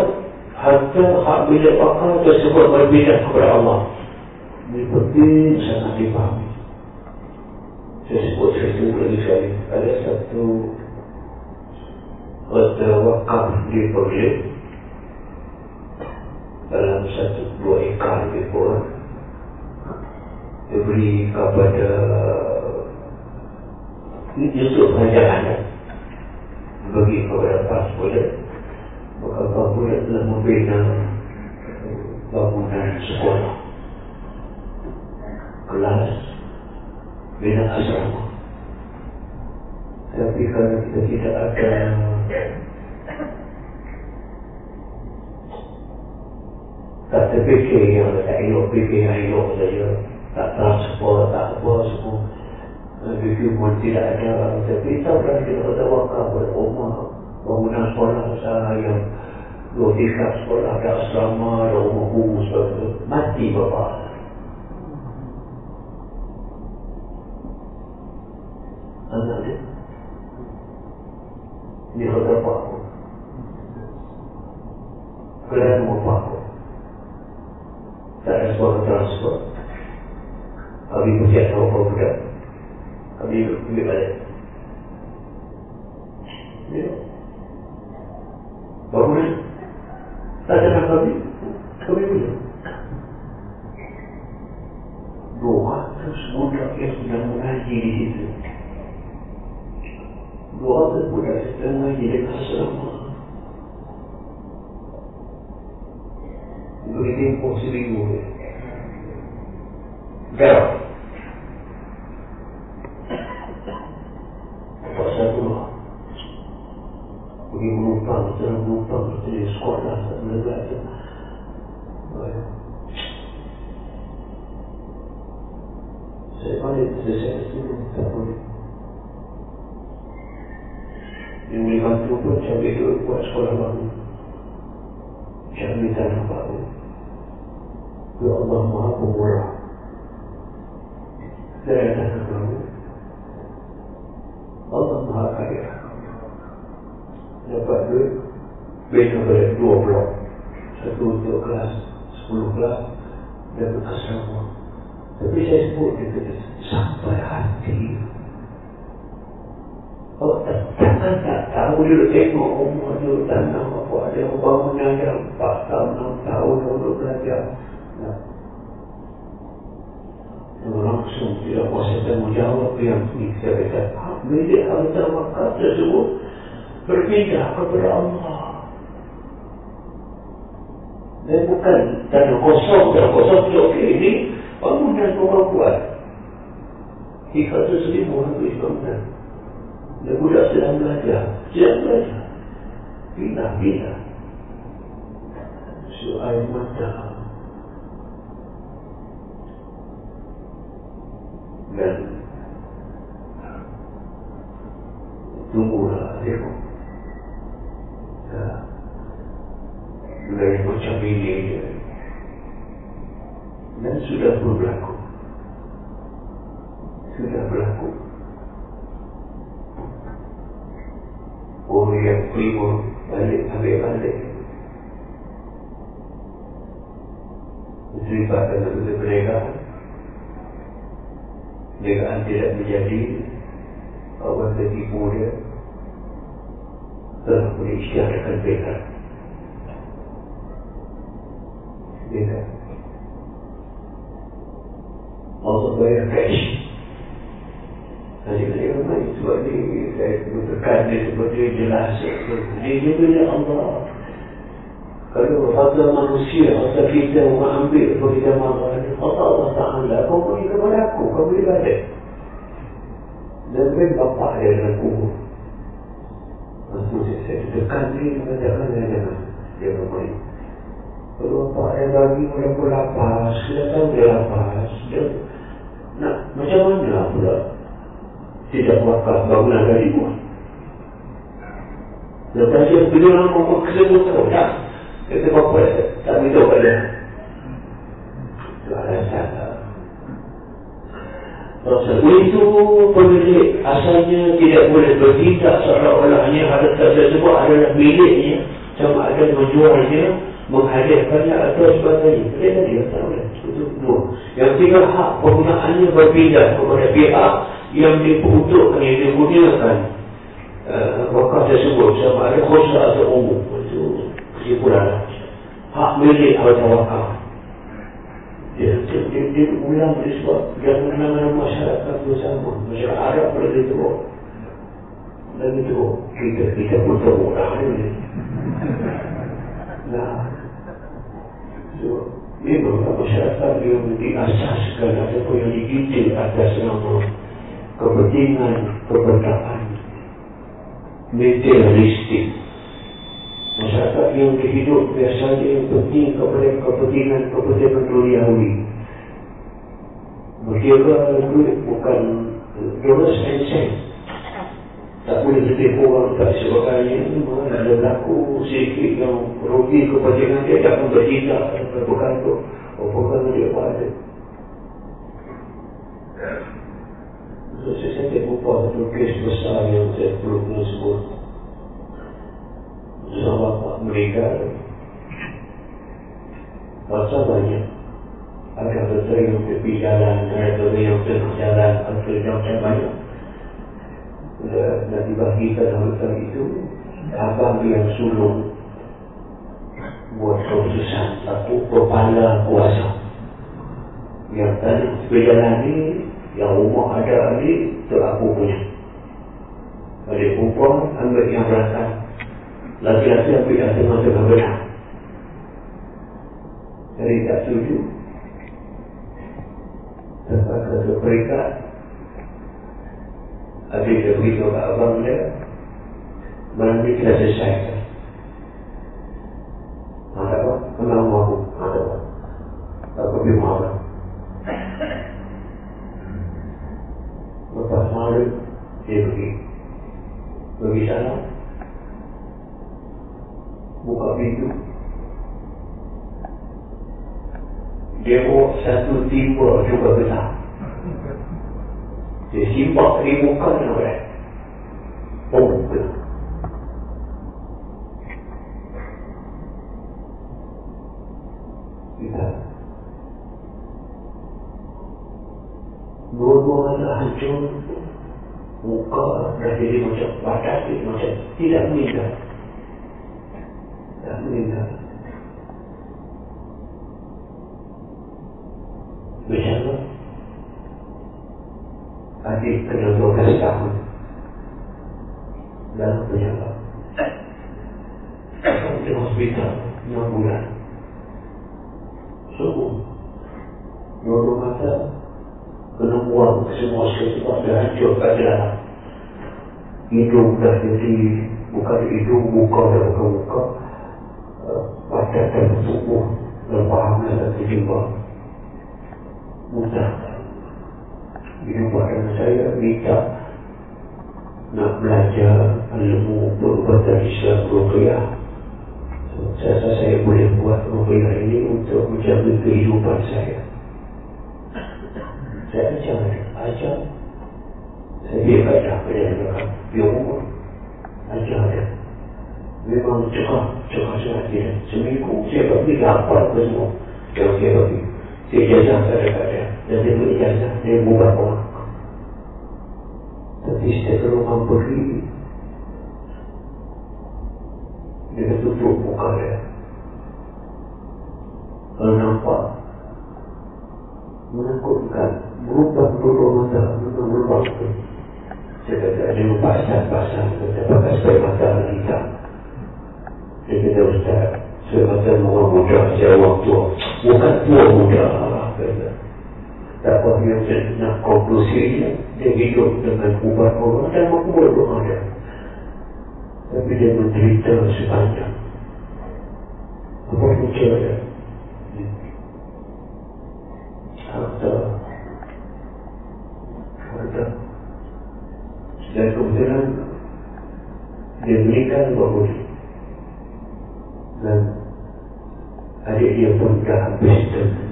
harta hak bilik wakaf tersebut berbeda kepada Allah. Ini penting sangat dipahami. Saya sebut satu lagi sekali. Ada satu harta wakaf di dalam satu dua ekar lebih diberi kepada Yusuf Raja Anak bagi kepada pas maka pas telah membina bangunan sekolah. Kelas bina asrama tapi kalau kita tidak ada tak terfikir yang tak elok fikir yang elok saja tak transport tak apa semua Review pun tidak ada Tapi tahu kan kita kata wakaf pada rumah Bangunan sekolah usaha yang Dua tingkat sekolah, ada asrama, ada rumah guru, sebagainya. Mati bapa. Anak dia. Dia kata apa aku. Kalian mau apa aku. Tak ada sebuah transfer. Kami bersiap tahu apa budak. Kami pergi balik. Ya. Baru ni. Tak ada nak kami. Kami punya. Dua ratus budak yang sedang mengaji di situ. Dua ratus budak yang sedang mengaji di asrama. Beri tempoh seminggu. Garap. Tempat satu lah. Pergi menumpang, sedang menumpang di boleh bantu pun, ambil duit buat sekolah baru. Saya ambil tanah baru. Ya Allah Maha Pemurah. Saya tanah baru. Allah Maha Kaya. Dapat duit, bina balik dua blok. Satu untuk kelas, sepuluh kelas, dan asrama. Tapi saya sebut dia kata, sampai hati. Oh, tak, takkan tak tahu dia tengok rumah dia, tanah apa, ada bangunan yang empat tahun, enam tahun, untuk belajar. Nah. Langsung tidak kuasa tanggungjawab yang ini. Saya kata, milik harta wakaf tersebut berpindah kepada Allah. Dan bukan tanah kosong, tanah kosong tu okey ini bangunan orang buat. Tiga ratus ribu habis bangunan. Dan budak sedang belajar. Sedang belajar. Pindah. Soal mata. Dan tunggulah tengok. Ya. Dari macam ini dia. Dan sudah berlaku. Sudah berlaku. Orang yang terima balik, ambil balik. Seribat dan betul mereka. Negaan tidak menjadi Awal tertipu dia Telah boleh isyarakan mereka Dia Allah bayar cash Nanti saya ramai sebab ni Saya tekan dia dia Dia juga ya Allah. Kalau harta manusia Harta kita orang ambil Kalau kita marah Allah Allah Ta'ala Kau beri kepada aku Kau beri balik. Dan ben bapak dia dalam kubur. Tu saya tekan dia Jangan dia jangan. Dia bermain Kalau bapak dia bagi Dia pun lapas Kita tahu dia lapas Dia Nah, macam mana pula? Tidak wakaf bangunan dari buat. Dia bila orang ngomong kesebut tahu tak? Kata bapa tak beritahu pada. Itu alasan. Sebab itu pemilik asalnya tidak boleh bertindak seolah-olahnya harta tersebut adalah miliknya. Sama ada menjualnya, menghadiahkannya atau sebagainya. Dia tadi tak boleh. Itu dua. Yang tiga hak penggunaannya berpindah kepada pihak yang diperuntukkan, yang digunakan wakaf tersebut sama ada khusus atau umum. Itu kesimpulan. Hak milik harta wakaf. Dia, dia, dia, dia ulang dia sebab jangan nama masyarakat bersama. Masyarakat Arab pada itu. Dan itu kita kita pun tahu dah ini. Nah, so memang masyarakat yang diasaskan ataupun yang digitil atas nama kepentingan keberkaan materialistik masyarakat yang hidup biasanya yang penting kepada kepentingan kepentingan duniawi berkira duit bukan and cents tak boleh jadi orang tak sebagainya mana ada berlaku sedikit yang rugi kepentingan dia tak bercinta bukan tu oh, bukan dia ada so, saya lupa satu kes besar yang saya perlu sama Pak meninggal. Masa banyak. Ada betul yang tepi jalan ada yang tengah jalan ada yang banyak nak dibagikan harta itu abang yang sulung. Buat keputusan satu kepala kuasa. Yang tadi berjalan ni yang rumah ada ni itu aku punya. Ada perempuan ambil yang belakang laki-laki ambil yang tengah-tengah benar jadi tak setuju. Terpaksa berikat Habis dia beritahu kat abang dia Malam ni kita selesai. Ada apa? Kenal aku Ada apa? Tak pergi malam Lepas malam Dia pergi Sana Buka pintu Dia bawa satu timba juga besar dia simpak di muka dia boleh. Oh, betul. Kita. Dua-dua hancur. Muka dah jadi macam jadi macam tidak meninggal. Tidak meninggal. Macam adik kena 12 tahun dan penyakit di hospital 6 bulan sungguh Nurul mata kena buang semua sebab dah hancur kat dalam hidung dah jadi bukan hidung muka dah bukan muka badan dan tubuh dan bahannya dah terjebak mudah Ibu bapa saya minta nak belajar ilmu perubatan Islam Ruqyah. So, saya rasa saya boleh buat Ruqyah ini untuk menjaga kehidupan saya. Saya ajar, ajar. Saya dia kata pada mereka, umur. Ajar dia. Memang cekah, cekah sangat dia. Seminggu saya apa semua. Yang saya bagi. Saya jajah kata-kata dan dia berijazah dia mubah orang tapi setiap rumah pergi dia tutup muka dia kalau nampak menakutkan berubah berubah mata berubah berubah saya kata ada pasang-pasang kita pakai spek mata hitam dia kata ustaz saya kata orang muda saya waktu bukan tua muda kata. Dapat yang nak konklusinya dia hidup dengan ubat Allah dan makbul doa dia. Tapi dia menderita sepanjang. Apa punca dia? Harta. Harta dan kebetulan dia meninggal baru dan adik dia pun dah habis dengan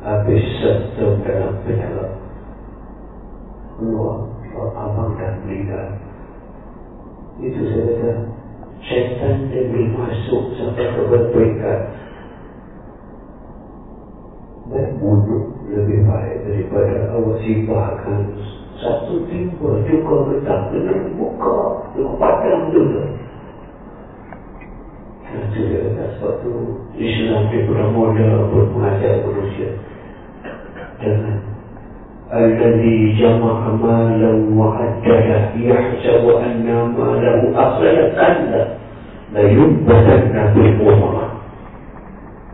habis serta dalam penyelak keluar abang dan meninggal. Itu saya kata syaitan dia boleh masuk sampai ke berperingkat dan bunuh lebih baik daripada awak simpankan satu timba juga letak dengan muka dengan padang dulu itu dia kata sebab tu Islam dia pernah muda berpengajar manusia الذي جمع مالا وعدده يحسب أن ماله أخلد ألا لينبذن بالمطمع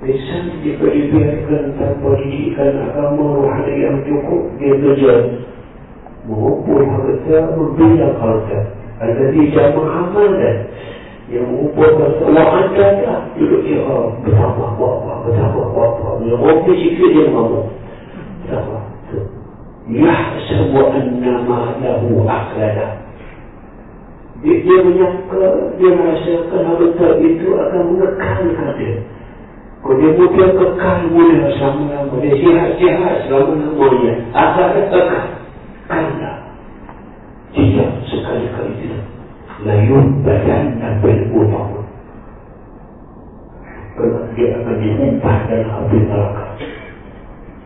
Insan diperbiarkan tanpa didikan agama rohani yang cukup Dia kejar mengumpul harta membina harta Al-Nabi yang mengamalkan. Yang mengumpul Allah anda tak duduk di oh, bersama apa-apa bersama apa-apa mengumpul jika dia mampu bersama. Yahsabu anna ma lahu akhlada dia, menyangka dia merasakan harta itu akan mengekalkan dia kalau dia mungkin kekal mulia sama-sama dia sihat-sihat selama-lamanya. akan kekal. Karena tidak sekali-kali tidak. Layun badan dan berutama. Kerana dia akan diumpah dalam api neraka.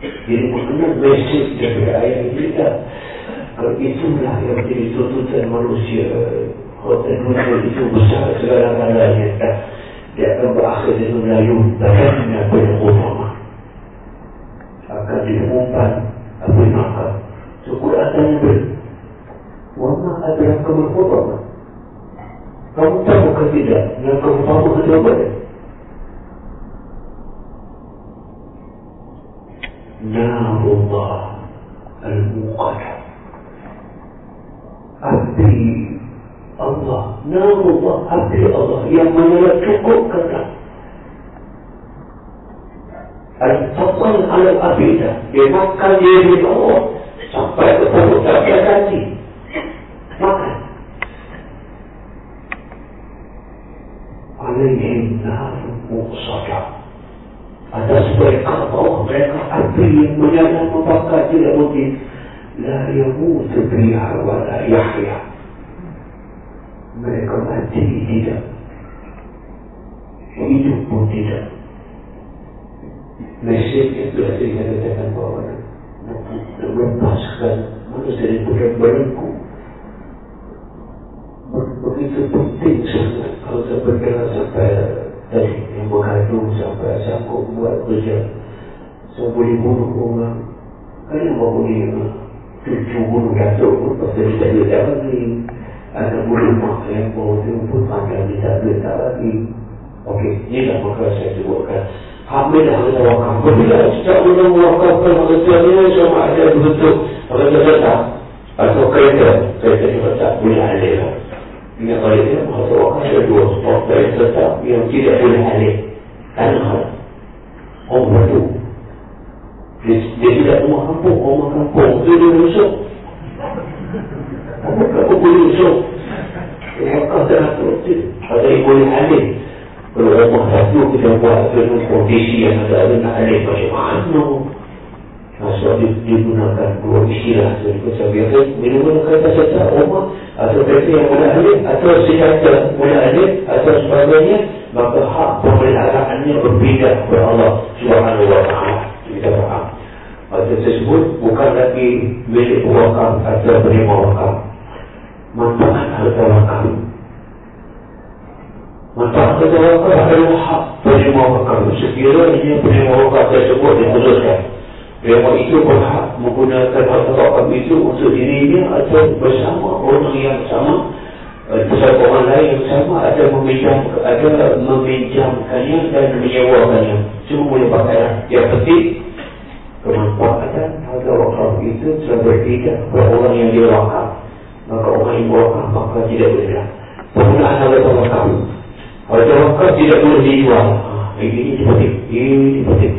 Jadi mengenai mesej daripada ayat kita, kalau itulah yang menjadi tuntutan manusia Hotel dunia itu besar segala-galanya Dia akan berakhir di Melayu Dan apa yang utama Akan diumumkan Apa yang akan Syukur adanya ber Wama adalah kemerkutama Kamu tahu ke tidak Yang kamu tahu ke apa Narullah Al-Muqadah Api Allah Nama Allah Api Allah Yang mana cukup kata Al-Faqan al-Abidah Dia makan dia di sampai bertemu tapi nanti makan. Ada yang naik usaha. Ada mereka bawa mereka api yang menyala membakar tidak mungkin. Ya, Lari aku terbiar wala Yahya. Mereka mati tidak. Hidup pun tidak. Mesir yang biasa dikatakan bahawa melepaskan manusia budak belenggu begitu penting sangat kalau saya bergerak sampai tadi yang mengandung sampai sanggup buat kerja. Saya boleh bunuh orang. Kan yang bunuh cucu gunung datuk pun pasal dia tak letak lagi ada bulu mak yang bawa tu pun panjang dia tak letak lagi ok ni lah maka saya sebutkan hamil dah ada wakam bila sejak undang wakafkan manusia ni sama ada bentuk kalau dia letak atau kereta kereta dia letak boleh alih lah ingat balik dia masa wakam ada dua spot kereta letak yang tidak boleh alih tanah Oh, betul. Dia, dia tidak rumah kampung, rumah kampung. Dia dia rusuk. Apa kata boleh rusuk? Dia kata dah terus. Ada yang boleh Kalau rumah satu kita buat dengan kondisi yang ada ada nak alih macam mana? Nah, sebab dia, dia gunakan dua istilah. Jadi saya biasa minuman kata serta rumah atau kereta yang boleh alih atau senjata boleh alih atau sebagainya maka hak pemeliharaannya berbeza kepada Allah Subhanahu wa taala. Kita faham. Harta tersebut bukan lagi milik wakaf atau penerima wakaf Manfaat harta wakaf Harta wakaf adalah hak penerima wakaf Sekiranya penerima wakaf tersebut dikhususkan Penerima itu berhak menggunakan harta wakaf itu untuk dirinya Atau bersama orang yang sama. Bersama orang lain yang sama Ada meminjam, ada meminjamkannya dan menyewakannya. Semua boleh pakai Yang penting kemanfaatan harga wakaf itu sudah berbeda kepada orang yang dia wakaf maka orang yang wakaf maka tidak boleh penggunaan harga wakaf harga wakaf tidak boleh dijual ini ini penting ini penting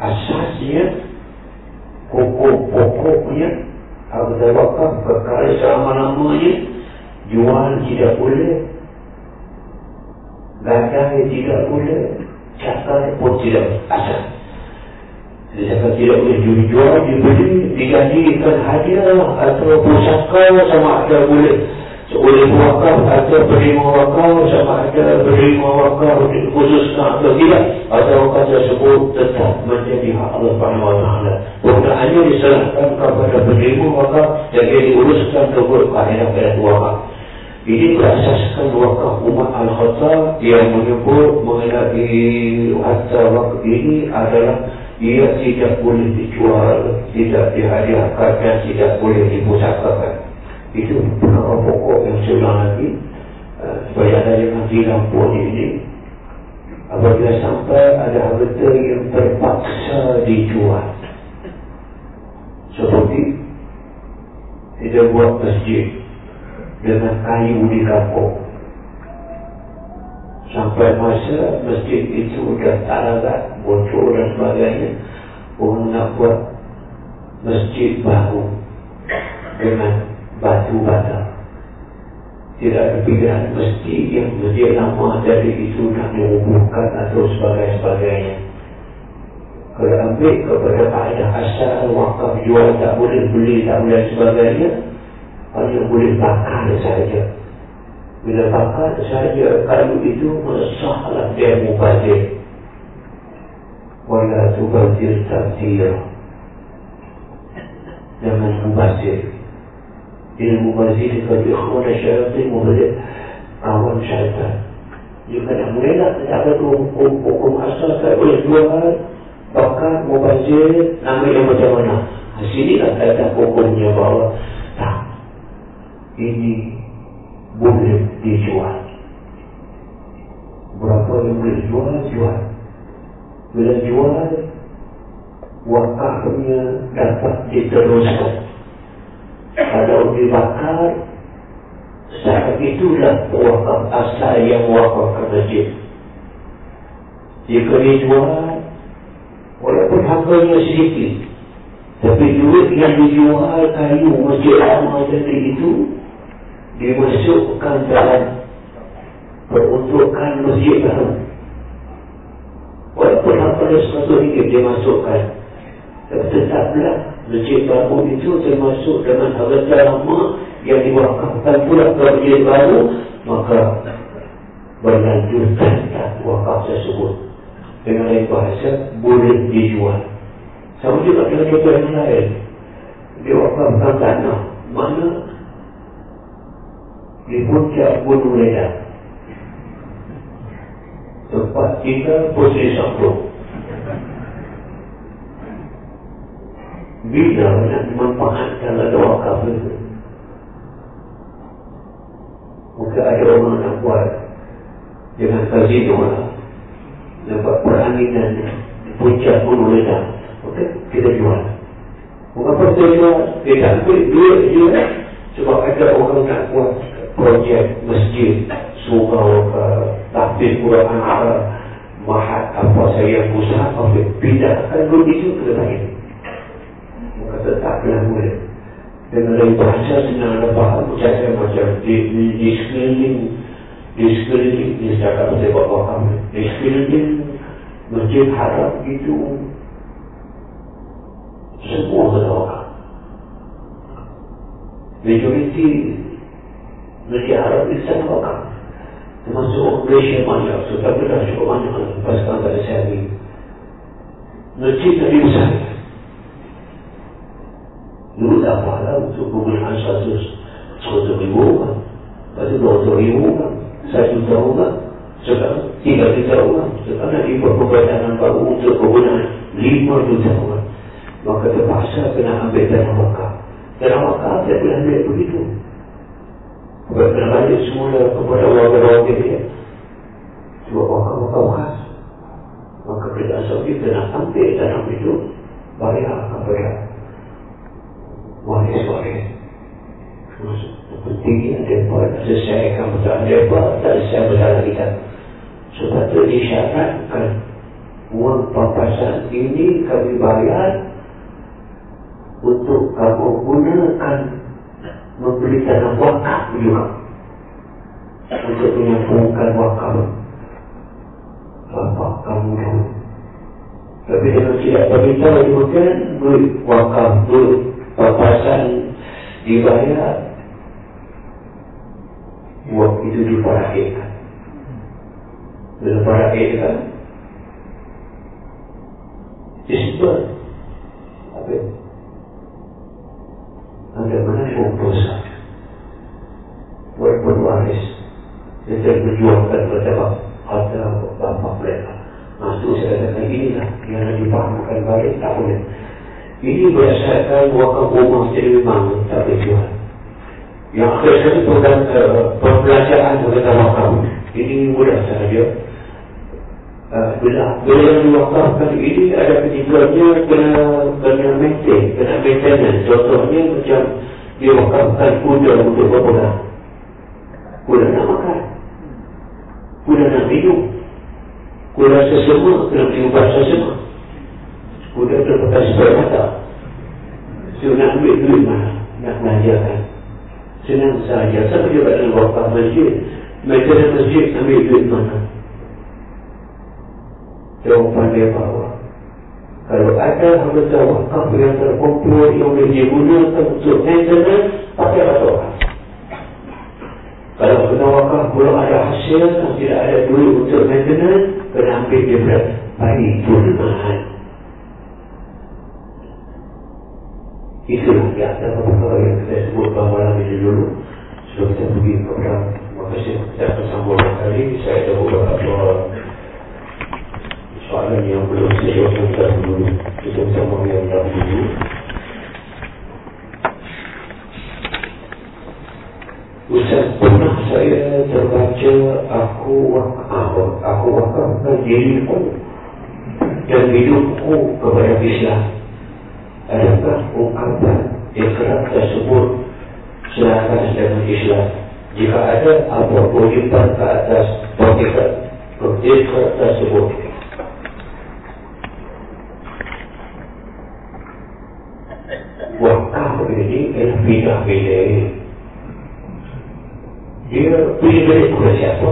asasnya pokok-pokoknya harga wakaf kekal selama-lamanya jual tidak boleh gadai tidak boleh cakai pun tidak asas. Dia cakap tidak boleh jual, dibeli, digantikan hadiah atau pusaka sama ada boleh boleh wakaf atau penerima wakaf sama ada penerima wakaf khususkan atau tidak atau wakaf tersebut tetap menjadi hak Allah Subhanahu Wa Taala. Penggunaannya diserahkan kepada penerima wakaf ia diuruskan ke kaedah kaedah wakaf. Ini berasaskan wakaf umat Al-Khattab yang menyebut mengenai harta wakaf ini adalah ia tidak boleh dijual, tidak dihadiahkan tidak boleh dipusakakan. Itu perkara pokok yang saya lagi uh, supaya ada yang tidak boleh ini. Apabila sampai ada harta yang terpaksa dijual. Seperti tidak buat masjid dengan kayu di kampung sampai masa masjid itu sudah tak larat bocor dan sebagainya orang nak buat masjid baru dengan batu bata. Tidak ada pilihan mesti yang masjid lama dari itu nak dirubuhkan atau sebagainya kalau ambil kepada kaedah asal wakaf jual tak boleh beli tak boleh sebagainya hanya boleh bakar saja. Bila bakar saja kalau itu mesahlah dia mubazir. Wala tubazir tabzir jangan mubazir ilmu mazid kepada ikhwan syaitan mubarak kawan syaitan. Jika nak mengelak tak ada hukum, asal tak boleh jual. Bakar mubazir nama yang macam mana? Sini lah kata hukumnya bahawa tak. Ini boleh dijual. Berapa yang boleh jual jual. Bila jual wakafnya dapat diteruskan kalau dibakar saat itulah wakaf asal yang wakaf ke masjid. Jika dijual walaupun harganya sedikit tapi duit yang dijual kayu masjid lama tadi itu dimasukkan dalam peruntukan masjid baru. Walaupun harganya satu ringgit dimasukkan tetaplah Masjid baru itu termasuk dengan harta lama yang diwakafkan pula ke masjid baru maka berlanjutkan wakaf tersebut. Dengan lain bahasa boleh dijual. Sama juga dengan contoh yang lain. Diwakafkan tanah. Mana? Di puncak gunung ledak tempat tinggal posisi sambung bila nak memanfaatkan ada wakaf itu maka ada orang nak buat dengan kasino lah nampak peranginan puncak gunung ledak maka kita jual. Mengapa kita jual dia tak ambil duit dia sebab ada orang nak buat projek masjid. Surau ke tahbir Quran ke mahat apa saya usaha pindahkan duit itu ke depan kata tak pernah boleh. Dengan bahasa senang ada faham saya macam di, di, di sekeliling di sekeliling di cakap saya buat faham di sekeliling masjid haram itu semua berdoa majoriti masjid haram itu sangat wakam termasuk orang Malaysia banyak. Sudah dah cukup banyak. Lepaskan pada saya ini masjid tadi besar Dulu tak pahala untuk penggunaan satu satu ribu orang. Lepas itu dua ribu orang. Satu juta orang. Sekarang tiga juta orang. Sekarang nak dibuat pembayaran baru untuk penggunaan lima juta orang. Maka terpaksa kena ambil tanah wakaf. Tanah wakaf tak boleh ambil begitu. Bukan kena balik semula kepada warga-warga dia. Cuma wakaf-wakaf khas. Maka asal kita nak ambil tanah itu. Bayar kepada waris-waris. Pentingnya mereka selesaikan betul mereka tak selesai betul kita. Sebab itu disyaratkan uang pampasan ini kami bayar untuk kamu gunakan membeli tanah wakaf juga untuk menyambungkan wakaf bapak kamu dulu. Tapi kalau tidak beritahu mungkin duit wakaf duit papasan dibayar buat itu diparakirkan bila parakirkan disebut apa? Anda mana yang dosa? Buat berwaris kita berjuangkan bersama harta bapa mereka. Maksud saya kata inilah Yang dipahamkan balik tak boleh ini berdasarkan wakaf rumah jadi memang tak boleh jual. Yang akhir sekali program uh, pembelajaran tentang wakaf. Ini mudah sahaja. Uh, bila bila yang diwakafkan ini ada ketentuannya kena kena maintain, kena maintenance. Contohnya macam diwakafkan kuda untuk berpegang. Kuda nak makan. Kuda nak minum. Kuda sesama kena diubah sesama. Kuda terpekan sebelah mata So nak ambil duit mana Nak belajarkan Senang saja. Siapa dia nak wakaf masjid? Maintenance masjid ambil duit mana? Jawapan dia bahawa kalau ada harta wakaf yang terkumpul yang boleh digunakan untuk maintenance, pakai harta wakaf. Kalau kena wakaf belum ada hasil tidak ada duit untuk maintenance, kena ambil dia berat. Baik pun mahal. Antara perkara yang kita sebut malam ini dulu. Sebelum kita pergi kepada makasih kita bersambung kali, saya ada beberapa soalan yang belum saya jawabkan dulu. Kita bersambung yang dahulu. Ustaz, pernah saya terbaca aku wakaf, aku wakafkan diriku dan hidupku kepada Islam. Adakah ungkapan ikhlas tersebut selaras dengan Islam? Jika ada, apa kewajiban ke atas hakikat ikhlas tersebut? Wakaf ini adalah bidang milik dia duit kepada siapa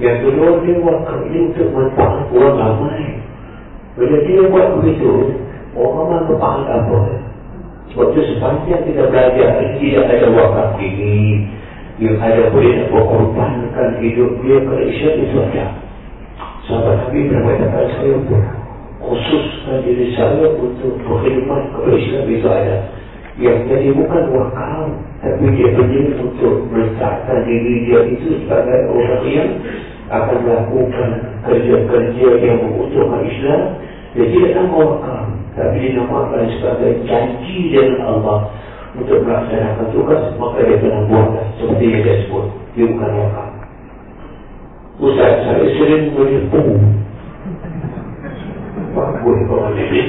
Yang kedua dia wakaf ini untuk manfaat orang ramai Bila dia buat begitu Orang ramai berpahala apa Sebab itu sepanjang kita belajar Tidak ada wakaf ini Yang ada boleh nak berkorbankan hidup dia kepada Islam itu ada Sahabat Nabi katakan saya pun Khususkan diri saya untuk berkhidmat kepada Islam itu ada Yang jadi bukan wakaf tapi dia pergi untuk meletakkan diri dia itu sebagai orang yang akan melakukan kerja-kerja yang mengutuhkan Islam. Dia tidak nama wakam. Tapi dia namakan sebagai janji dengan Allah untuk melaksanakan tugas. Maka dia pernah buatlah seperti yang dia sebut. Dia bukan wakam. Ustaz, saya sering menipu. Bagus kalau dia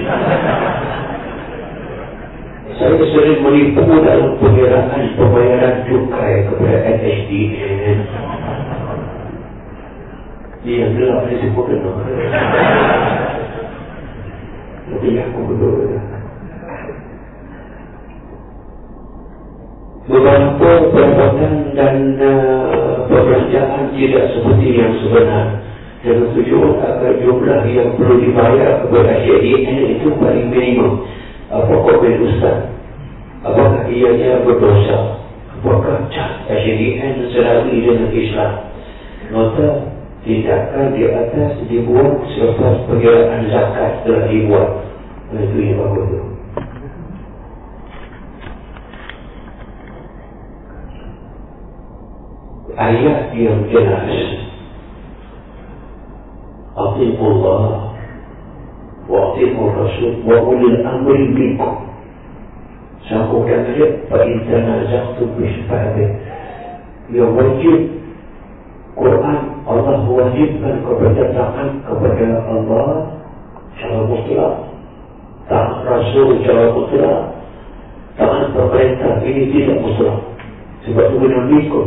saya sering menipu dalam pengiraan pembayaran cukai kepada NHDN. Dia gelap saya sebut kena. Tapi aku betul. Beberapa perbuatan dan uh, perbelanjaan tidak seperti yang sebenar. Dengan tujuan agar jumlah yang perlu dibayar kepada HDN itu paling minimum. Apakah Ustaz Apakah ianya berdosa Apakah cak SDN selari dengan Islam Nota Tidakkah di atas dibuat selepas pergerakan zakat telah dibuat? Itu yang bagus itu. Ayat yang jelas. Atiqullah wa atiqul rasul wa ulil amri bikum. Saku katanya, Fa'idana zaktu bisbabe. Yang wajib Quran Allah wajibkan taat kepada Allah Secara mutlak Taat Rasul secara mutlak Taat pemerintah ini tidak mutlak. Sebab itu benar mikul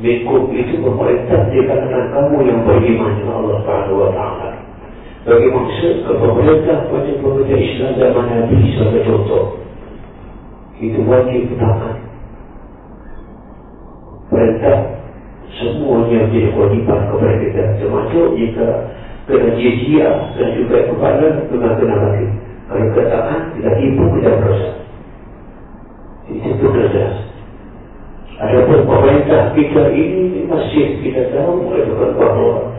Mikul itu pemerintah Di kalangan kamu yang beriman dengan Allah SWT bagi maksud ke pemerintah pada pemerintah Islam zaman Nabi sebagai contoh. Itu wajib taat. Perintah semuanya menjadi kewajiban kepada kita. Termasuk jika kena jizia dan juga kepala kena kena lagi kalau ketaat kita tipu kita berusaha itu bekerja ada pun pemerintah kita ini masih kita tahu mereka bahawa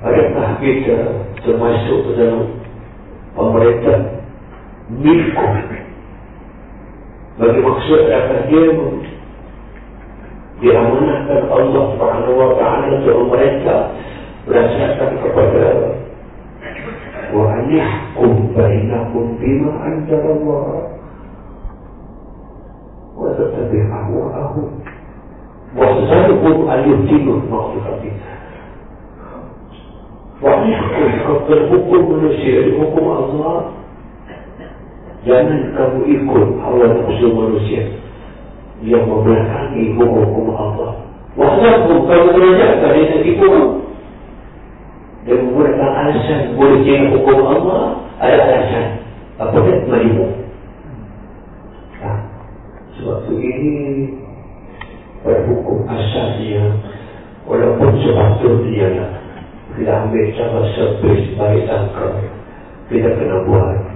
Adakah kita termasuk dalam pemerintah? Milku? Bagi maksud adakah dia diamanahkan Allah Subhanahu Wa Taala untuk pemerintah berdasarkan kepada wa anihkum bainakum bima anzal Allah wa tatabi ahwa'ahum wa zarhum al-yutimu maksudnya Wahyakum kepada hukum manusia hukum Allah Jangan kamu ikut hawa nafsu manusia Yang membelakangi hukum Allah. Wahyakum kamu belajar dari nanti hukum Dan menggunakan alasan boleh jadi hukum Allah Ada alasan Apa dia? Menipu ha. pada hukum asalnya walaupun sepatutnya kita ambil cara servis baik sangka kita kena buat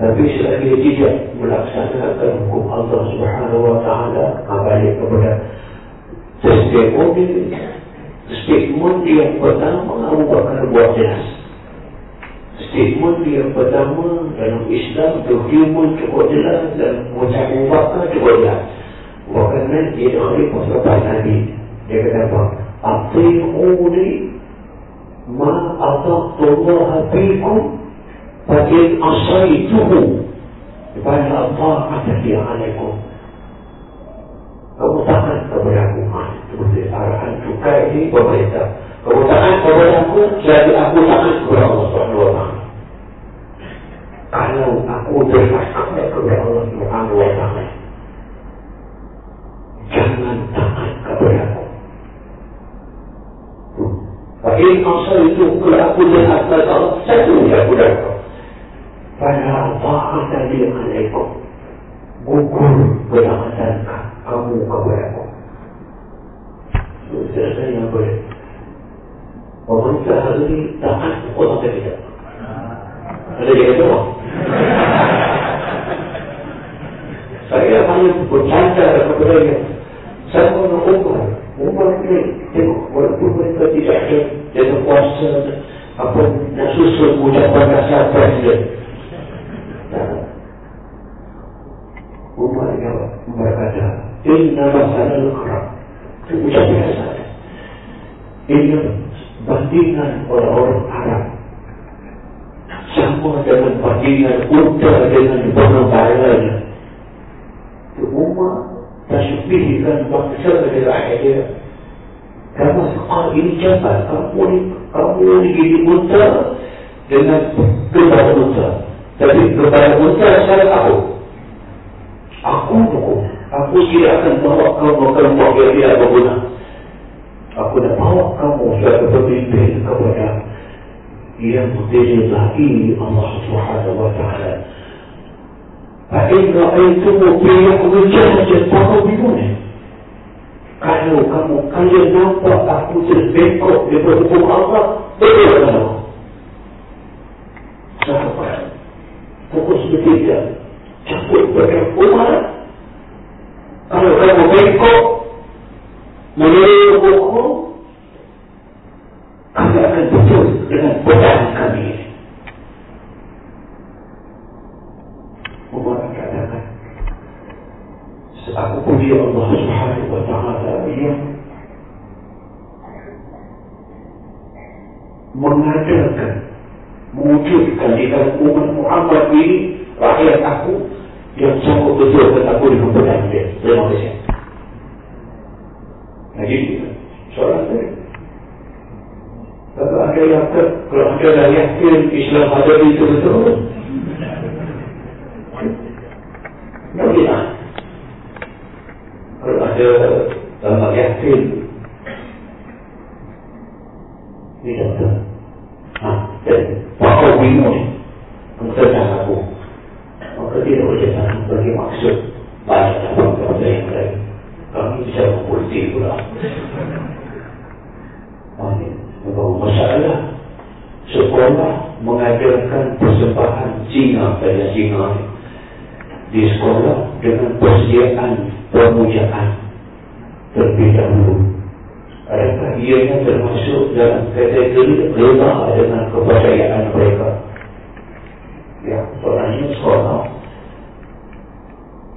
tapi selagi tidak melaksanakan hukum Allah Subhanahu Wa Taala kembali kepada statement statement yang pertama Abu Bakar buat jelas statement yang pertama dalam Islam document cukup jelas dan ucap Abu Bakar cukup jelas. Bukan dia khalifah selepas Nabi Dia kata apa? Ati'uni Ma ataqtullah fikum Asaituhu Fa'in ta'at dia alaikum Kamu tahan kepada aku. Seperti arahan cukai ini pemerintah. Kamu tahan kepada aku Jadi aku tahan kepada Allah SWT Kalau aku berfaskan kepada Allah SWT jangan taat kepada aku. Bagi masa itu kalau aku lihat kata Allah, satu dia aku dah kau. Pada ta'at tadi alaikum. Gugur berangkatan kamu kepada aku. Selesai yang boleh. Pemerintah hari ini taat orang tidak. Ada dia kata Saya hanya bercanda kepada dia sama dengan Umar Umar ni tengok walaupun mereka tidak ada Dia kuasa Apa nak susun ucapan nasihat presiden Umar jawab Umar kata Inna masalah lukra Itu ucapan nasihat Ini bandingan orang-orang Arab. Sama dengan bandingan unta dengan pengembaraan itu Umar tashbihkan bangsa dari rakyat dia. Kamu sekarang ini jabat, kamu ni, kamu ni gini unta dengan kepala unta. Tapi kepala unta saya tahu. Aku dukung. Aku tidak akan bawa kamu ke rumah yang tidak berguna. Aku nak bawa kamu sebagai pemimpin kepada yang lagi Allah Subhanahu Wa Taala. فإن رأيتم فيه وجهة فقبلونه kalau kamu kalian nampak aku terbengkok di hukum Allah, betul kamu. Sahabat, fokus bertiga, campur pada Umar. Kalau kamu bengkok, menurut hukum, kami akan betul dengan pedang kami. Umar katakan Aku puji Allah subhanahu wa ta'ala yang Mengadakan Mewujudkan di dalam umat Muhammad ini Rakyat aku Yang sanggup betul dengan aku pedang dia. Terima kasih. Lagi Soalan tadi Kalau ada yang Kalau ada yang yakin Islam ada itu betul? Bagaimana? Kalau ada gambar yakin Ini doktor Ha, dan Bingung ni Tentang aku. Maka dia boleh jangan bagi maksud. Banyak dapat kepada yang lain. Kami bisa mempolitik pula. Ini membawa masalah? Sekolah mengajarkan persembahan Cina pada Cina di sekolah dengan persediaan pemujaan. Terlebih dahulu. Adakah ianya termasuk dalam kategori lemah dengan kepercayaan mereka? Sekolah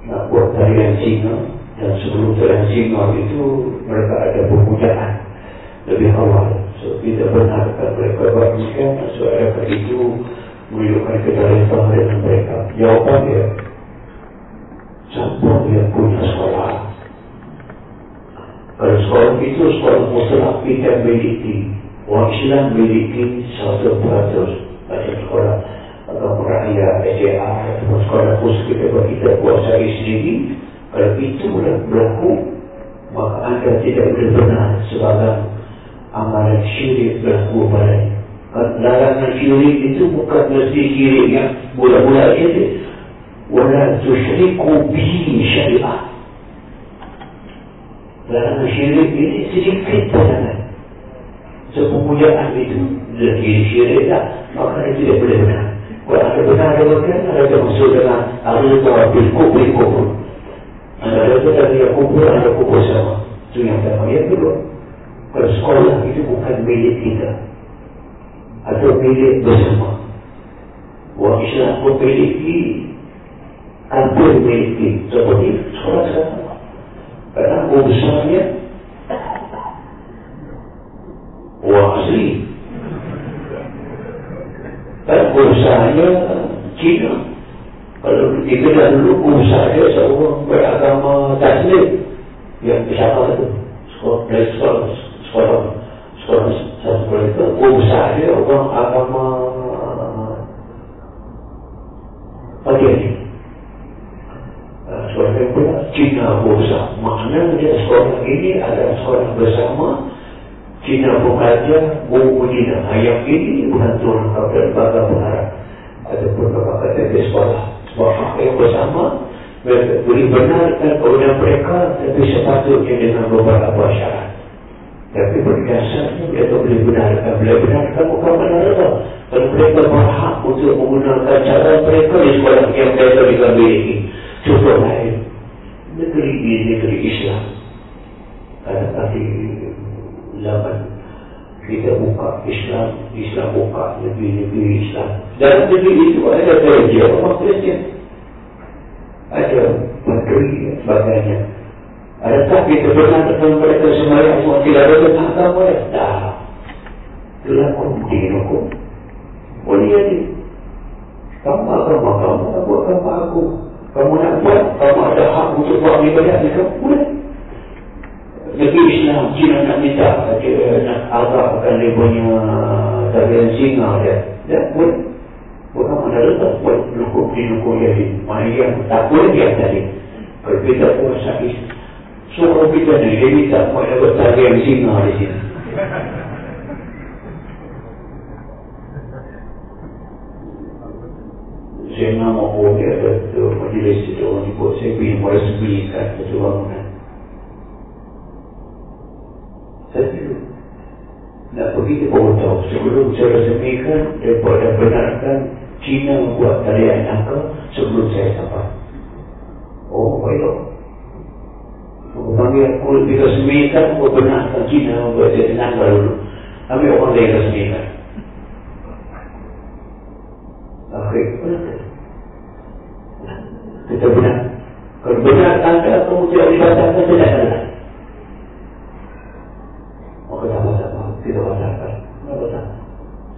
nak buat tarian singa dan sebelum tarian singa itu mereka ada pemujaan lebih awal. So, kita benarkan mereka buat demikian, so adakah itu menunjukkan kedaulatan dengan mereka? Jawapan dia, Siapa yang punya sekolah Kalau sekolah itu sekolah mutlak kita miliki Islam miliki satu peratus Macam sekolah atau pernah SJA ataupun sekolah khusus kita buat kita buat sehari sendiri kalau itu boleh berlaku maka anda tidak boleh benar sebagai amalan syirik berlaku pada larangan syirik itu bukan mesti syirik yang mula-mula saja wala tushriku bihi syariah larangan syirik ini sedikit sangat. Sepemujaan itu dari syirik lah maka itu tidak boleh benar. Kalau ada benar ada benar, ada yang masuk dengan ahli tawafil kubur kubur. Ada benar dia kubur, ada kubur sama. Itu yang pertama. Yang kedua, kalau sekolah itu bukan milik kita. Atau milik bersama. Wah Islam memiliki hampir memiliki seperti sekolah sekarang. Karena urusannya wah asli. Dan urusannya Cina. Kalau kita dah dulu urusannya seorang beragama taslim yang siapa itu sekolah sekolah sekolah sekolah sekolah itu urusannya orang agama bagian ini. Sekolah yang pula Cina. Maknanya dia sekolah ini adalah sekolah bersama Cina pengajar buku Cina. Yang ini Tuhan kepada bangga berharap. Ataupun bapak kata dia sekolah. Sebab yang bersama mereka boleh benarkan kemudian mereka tapi sepatutnya dengan beberapa syarat. Tapi berdasarnya mereka boleh benarkan. Boleh benarkan bukan benar Kalau mereka berhak untuk menggunakan cara mereka di sekolah yang mereka dimiliki. Contoh lain. Negeri ini negeri Islam. Zaman kita buka Islam, Islam buka negeri-negeri Islam. Dan negeri itu ada kerja Kristian. Ada menteri dan sebagainya. Adakah kita pernah ketemu mereka semayang semua tidak ada tentang agama ya? Tak. Itulah kumpulan. Boleh jadi. Kamu agama kamu, aku agama aku. Kamu nak buat, kamu ada hak untuk buat ibadah kamu, boleh. Negeri Islam, Cina nak minta, dia nak agakkan dia punya tarian singa dia. Ya, boleh. Bukan mana letak buat lukuk di lukuk jadi. Mana yang tak boleh dia tadi. Kalau kita puasa Islam. Suruh kita ni, dia minta buat tarian singa di sini. saya nama orang dia majlis itu orang ikut saya pergi meresmikan satu bangunan saya dulu. Nak pergi ke bawah sebelum saya resmikan daripada benarkan Cina buat talian angka sebelum saya sampai. Oh baiklah Panggil aku lebih resmikan Benarkan Cina buat talian angka dulu. Ambil orang lain resmikan benar kita benar. Kalau benar anda kamu tidak dibatalkan tidak ada. Maka tak masalah, tidak masalah. Tidak masalah.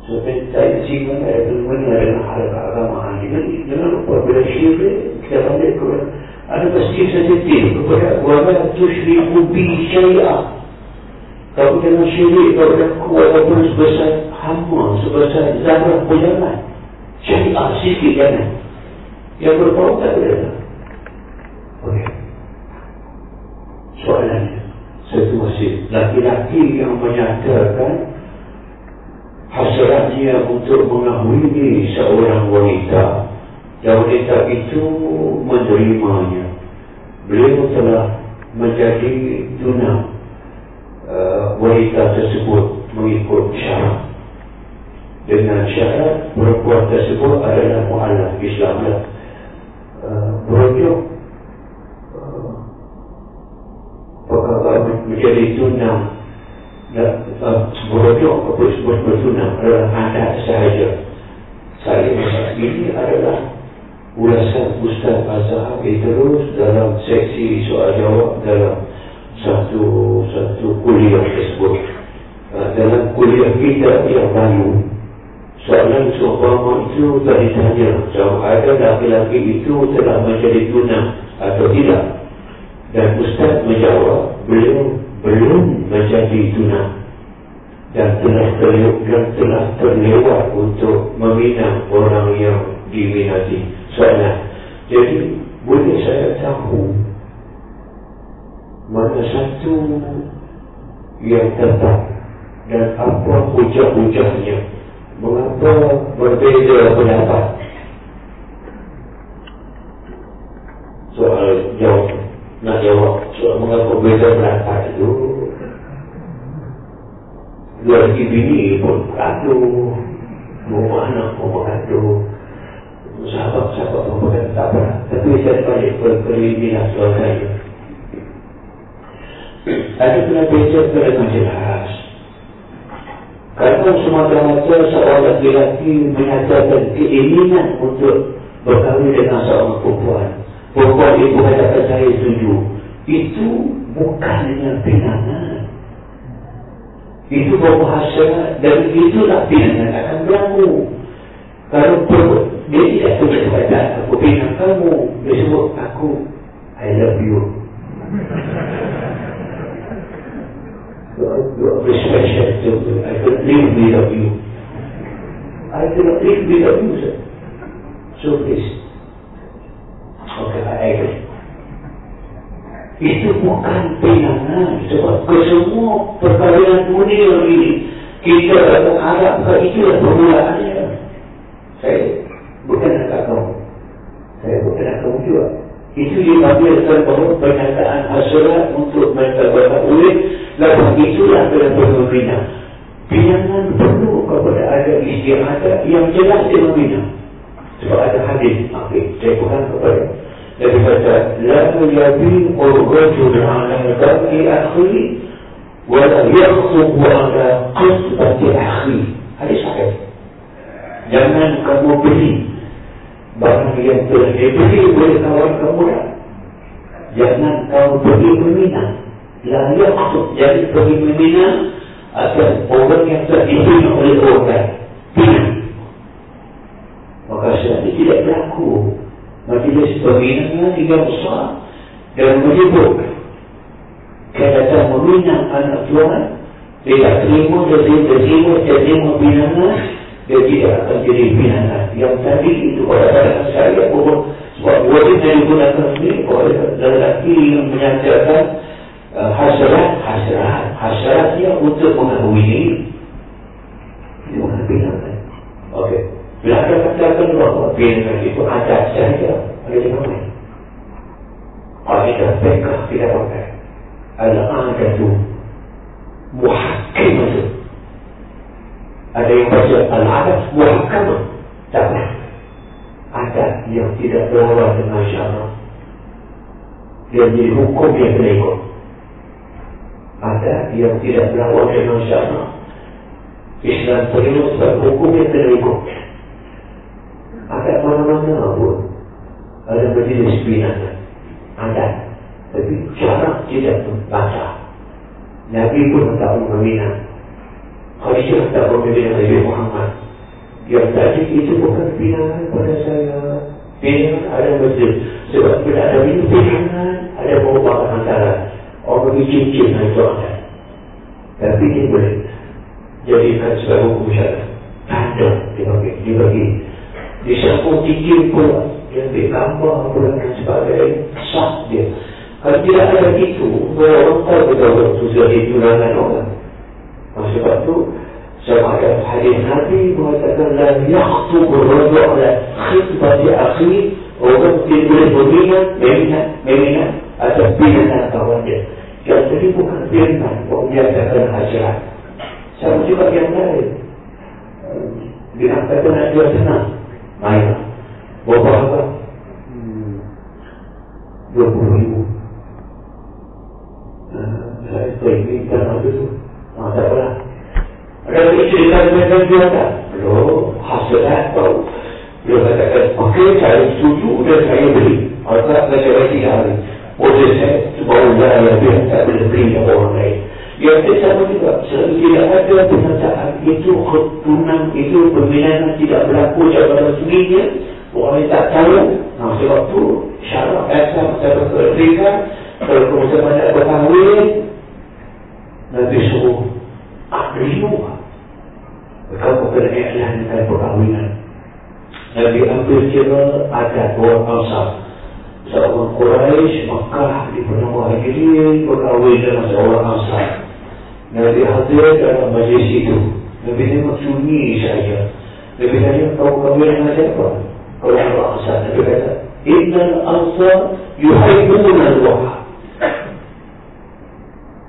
Sebab saya sini ada dunia dengan harga agama ini. Jangan lupa bila syirik kita balik kepada ada pasti sensitif kepada wala tusyriku bi syai'ah. Kalau jangan syirik kepada walaupun sebesar hama, sebesar zarah pun jangan. Syai'ah sikit jangan yang berbau tak boleh Okey. Soalannya, situasi laki-laki yang menyatakan hasratnya untuk mengahwini seorang wanita. Dan wanita itu menerimanya. Beliau telah menjadi tuna uh, wanita tersebut mengikut syarat. Dengan syarat perempuan tersebut adalah mu'alaf Islam merujuk perkara menjadi tunang merujuk apa sebut bertunang adalah adat sahaja. Saya ini adalah ulasan Ustaz Azhar terus dalam seksi soal jawab dalam satu satu kuliah tersebut. Dalam kuliah kita yang baru. Soalan seumpama itu telah ditanya Sama ada laki-laki itu telah menjadi tunang atau tidak Dan Ustaz menjawab Beliau belum menjadi tunang Dan telah terlewat, telah terlewat untuk meminang orang yang diminati. Soalan Jadi boleh saya tahu Mana satu yang tetap Dan apa hujah-hujahnya? Mengapa berbeza pendapat? Soal jawab nak jawab. Soal mengapa beza berapa itu dua lagi bini pun beradu mau anak mau beradu sahabat-sahabat mau beradu tak apa. Tapi saya balik berperilingan soal saya. Ada pula beza dengan jelas kerana semata-mata seorang lelaki menyatakan keinginan untuk berkahwin dengan seorang perempuan Perempuan itu katakan saya setuju Itu bukan dengan pinangan. Itu berbahasa Dan itulah pinangan akan berlaku. Kalau perempuan Dia tidak sebut kepada aku pinang kamu Dia sebut aku I love you. You are special to I could live without you. I cannot live without you sir. So please Okey, baik. Itu bukan pinangan sebab kesemua perkahwinan dunia ini kita harapkan itu adalah permulaannya. Saya bukan nak kamu. Saya bukan nak kamu juga. Itu diambilkan bahawa pernyataan hasrat untuk mereka berkahwin Lepas itulah dalam perkahwinan Pinangan perlu kepada ada istiadat yang jelas dia membina Sebab ada hadis Okey, saya bukan kepada Jadi kata La yabiqu rajul ala baki akhi Wala yakhtubu ala qisbati akhi. Hadis sahih. Jangan kamu beli Barang yang telah dibeli oleh kawan kamu Jangan kamu pergi meminang La yakhtubu Jadi pergi meminang Atas orang yang telah oleh orang. Pinang Maka sebenarnya tidak berlaku majlis pembinaan tiga besar dan menyebut kata meminang anak Tuhan tidak terima dan tidak terima dan terima binangan dia tidak akan jadi binangan yang tadi itu orang-orang saya pun sebab wajib yang digunakan ini oleh lelaki yang menyatakan uh, hasrat hasrat hasratnya untuk mengakui ini ini bukan binangan ok bila ada katakan bahawa binatang itu adat saja Ada di mana? Kalau kita pekah tidak pakai. Al-adat itu Muhakim itu Ada yang baca Al-adat muhakam Tak pernah. Adat yang tidak berlawan dengan syarat Dia menjadi hukum yang kena ikut. Adat yang tidak berlawan dengan syarat Islam perlu sebab hukum yang kena ikut ada mana-mana pun. Ada majlis binatang Ada Tapi cara tidak baca Nabi pun tak meminat Khadijah tak meminat Nabi Muhammad. Yang tadi itu bukan binatang pada saya. Binatang ada majlis Sebab bila ada binatang Ada perubahan antara Orang bagi cincin itu ada Tapi ini boleh Jadikan sebagai hukum syarat. Tanda dibagi, dibagi disambung cincin pula. Yang ditambah pula dan sebagainya sah dia. Kalau tidak ada itu orang tahu betul waktu jadi tunangan orang? Nah, sebab itu sama ada hadis Nabi mengatakan la yakhtu berradu ala khidbati akhi. Orang tidak boleh berminat meminat meminat atau binatang kawan dia. Yang tadi bukan binatang orang menyatakan hajrat sama juga yang lain. Binatang nak jual senang ไม่บอกว่าโยมผู้รู้ตัวเองมีการรู้อาแต่ว่าเราไม่ใช่การไม่ได้เยอะนะรู้ภาษาแล้วเราเราแต่ก็โอเคใช่สุดยูเดินไปเลยอาแต่ไม่ใช่ว่าที่อะไโอเคใช่ตัวเราเนี่ยเป็นแต่เป็นปรีนโอเค yang sama juga Selalu tidak ada perkataan Itu ketunan Itu pembinaan tidak berlaku Jabatan sendirinya. Orang yang tak tahu nah, Sebab itu Syarat Esa Macam ketika Kalau kemudian banyak berkahwin Nabi suruh Akrimu Kamu kena iklankan perkahwinan. Nabi ambil kira Adat orang Ansar Seorang Quraisy Makkah di penemu hadirin berkahwin dengan seorang Ansar Nabi hadir dalam majlis itu. Nabi tengok sunyi saja. Nabi tanya, kau kami dengan siapa? Kau yang raksa Nabi kata, Ibn al-Asa yuhaibun al-Wah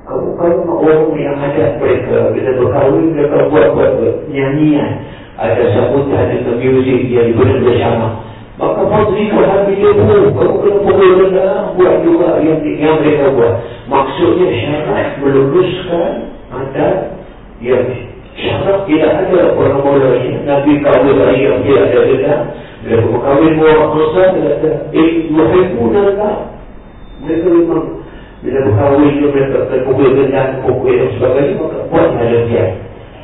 Kau kau orang yang ada mereka. Bila berkahwin, mereka buat-buat nyanyian. Ada sambutan dengan muzik yang boleh bersama Maka Fadri kau dia pun Kau kena pukul rendah Buat juga yang, yang mereka buat. Maksudnya syarat meluruskan ada yang syarat tidak ada orang mulanya Nabi kahwin lagi yang tidak ada rendah bila berkahwin orang dosa tidak ada eh, muhibbu dan mereka memang bila berkahwin dia mereka terpukul rendah pukul dan sebagainya maka buat ada dia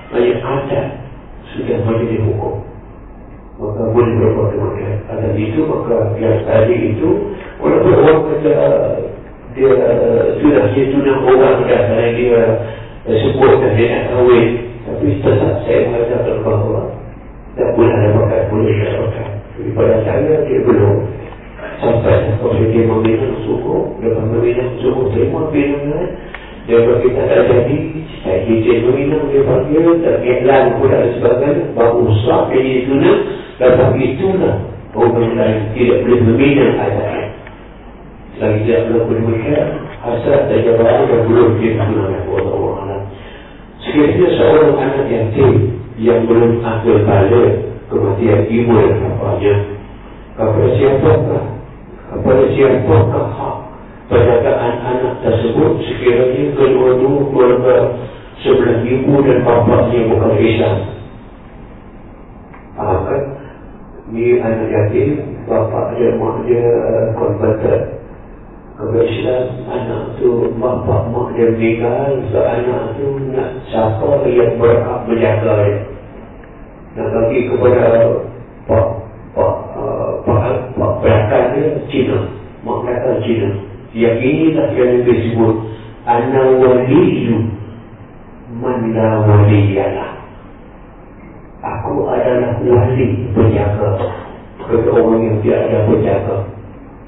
banyak adat sudah menjadi hukum maka boleh demikian ada itu maka yang tadi itu walaupun orang kata dia sudah dia sudah orang dan dia sebutkan dia nak kahwin. Tapi tetap saya mengatakan bahawa tak boleh dapatkan boleh dapatkan daripada saya dia belum. Sampai kalau dia meminang suku dia meminang suku terima pinangan dia berkata tak jadi saya izin meminang dia panggil dan iklan pula sebagainya. Baru usah dia itu nak dan itulah. Orang lain tidak boleh meminang ayat lagi tidak boleh demikian hasrat dan jabatan dan belum dia meminang Allah Sekiranya seorang anak yatim yang belum ambil balik kematian ibu dan bapaknya, kepada siapakah? Kepada siapakah hak anak tersebut sekiranya kedua-dua keluarga sebelah ibu dan bapaknya bukan Islam? Faham kan? Ini anak yatim, bapak dia, mak dia konverted Islam anak tu bapa mak dia meninggal so anak tu nak siapa yang berhak menjaga dia. Nak bagi kepada pak pak uh, pak pak belakang dia Cina. Mak belakang Cina. Yang inilah yang disebut anak waliyu man la waliyalah aku adalah wali penjaga. Kepada orang yang tiada penjaga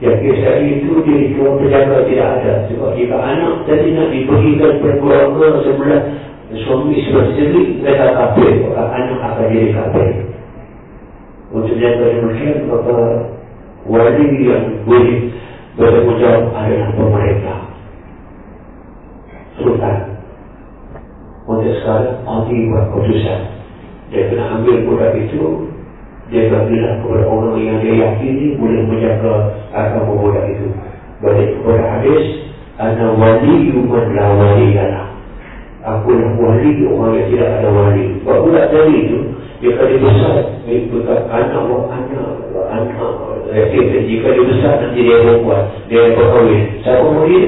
yang biasa itu dia cuma penjaga tidak ada. Sebab jika anak tadi nak diberikan keluarga sebelah. Suami sebelah sendiri mereka maka anak akan jadi kafir untuk jaga demikian maka wali yang boleh bertanggungjawab adalah pemerintah. Sultan. Untuk sekarang Adi buat keputusan. Dia kena ambil budak itu dia berbilang kepada orang yang dia yakini boleh menjaga agama budak itu. Balik kepada hadis, Ana wali man la wali lana. Aku lah wali orang yang tidak ada wali. Sebab budak tadi itu, dia kali besar, dia bukan anak orang anak, anak, yakin, jika dia besar nanti dia berbuat, dia berkahwin. Siapa mau dia?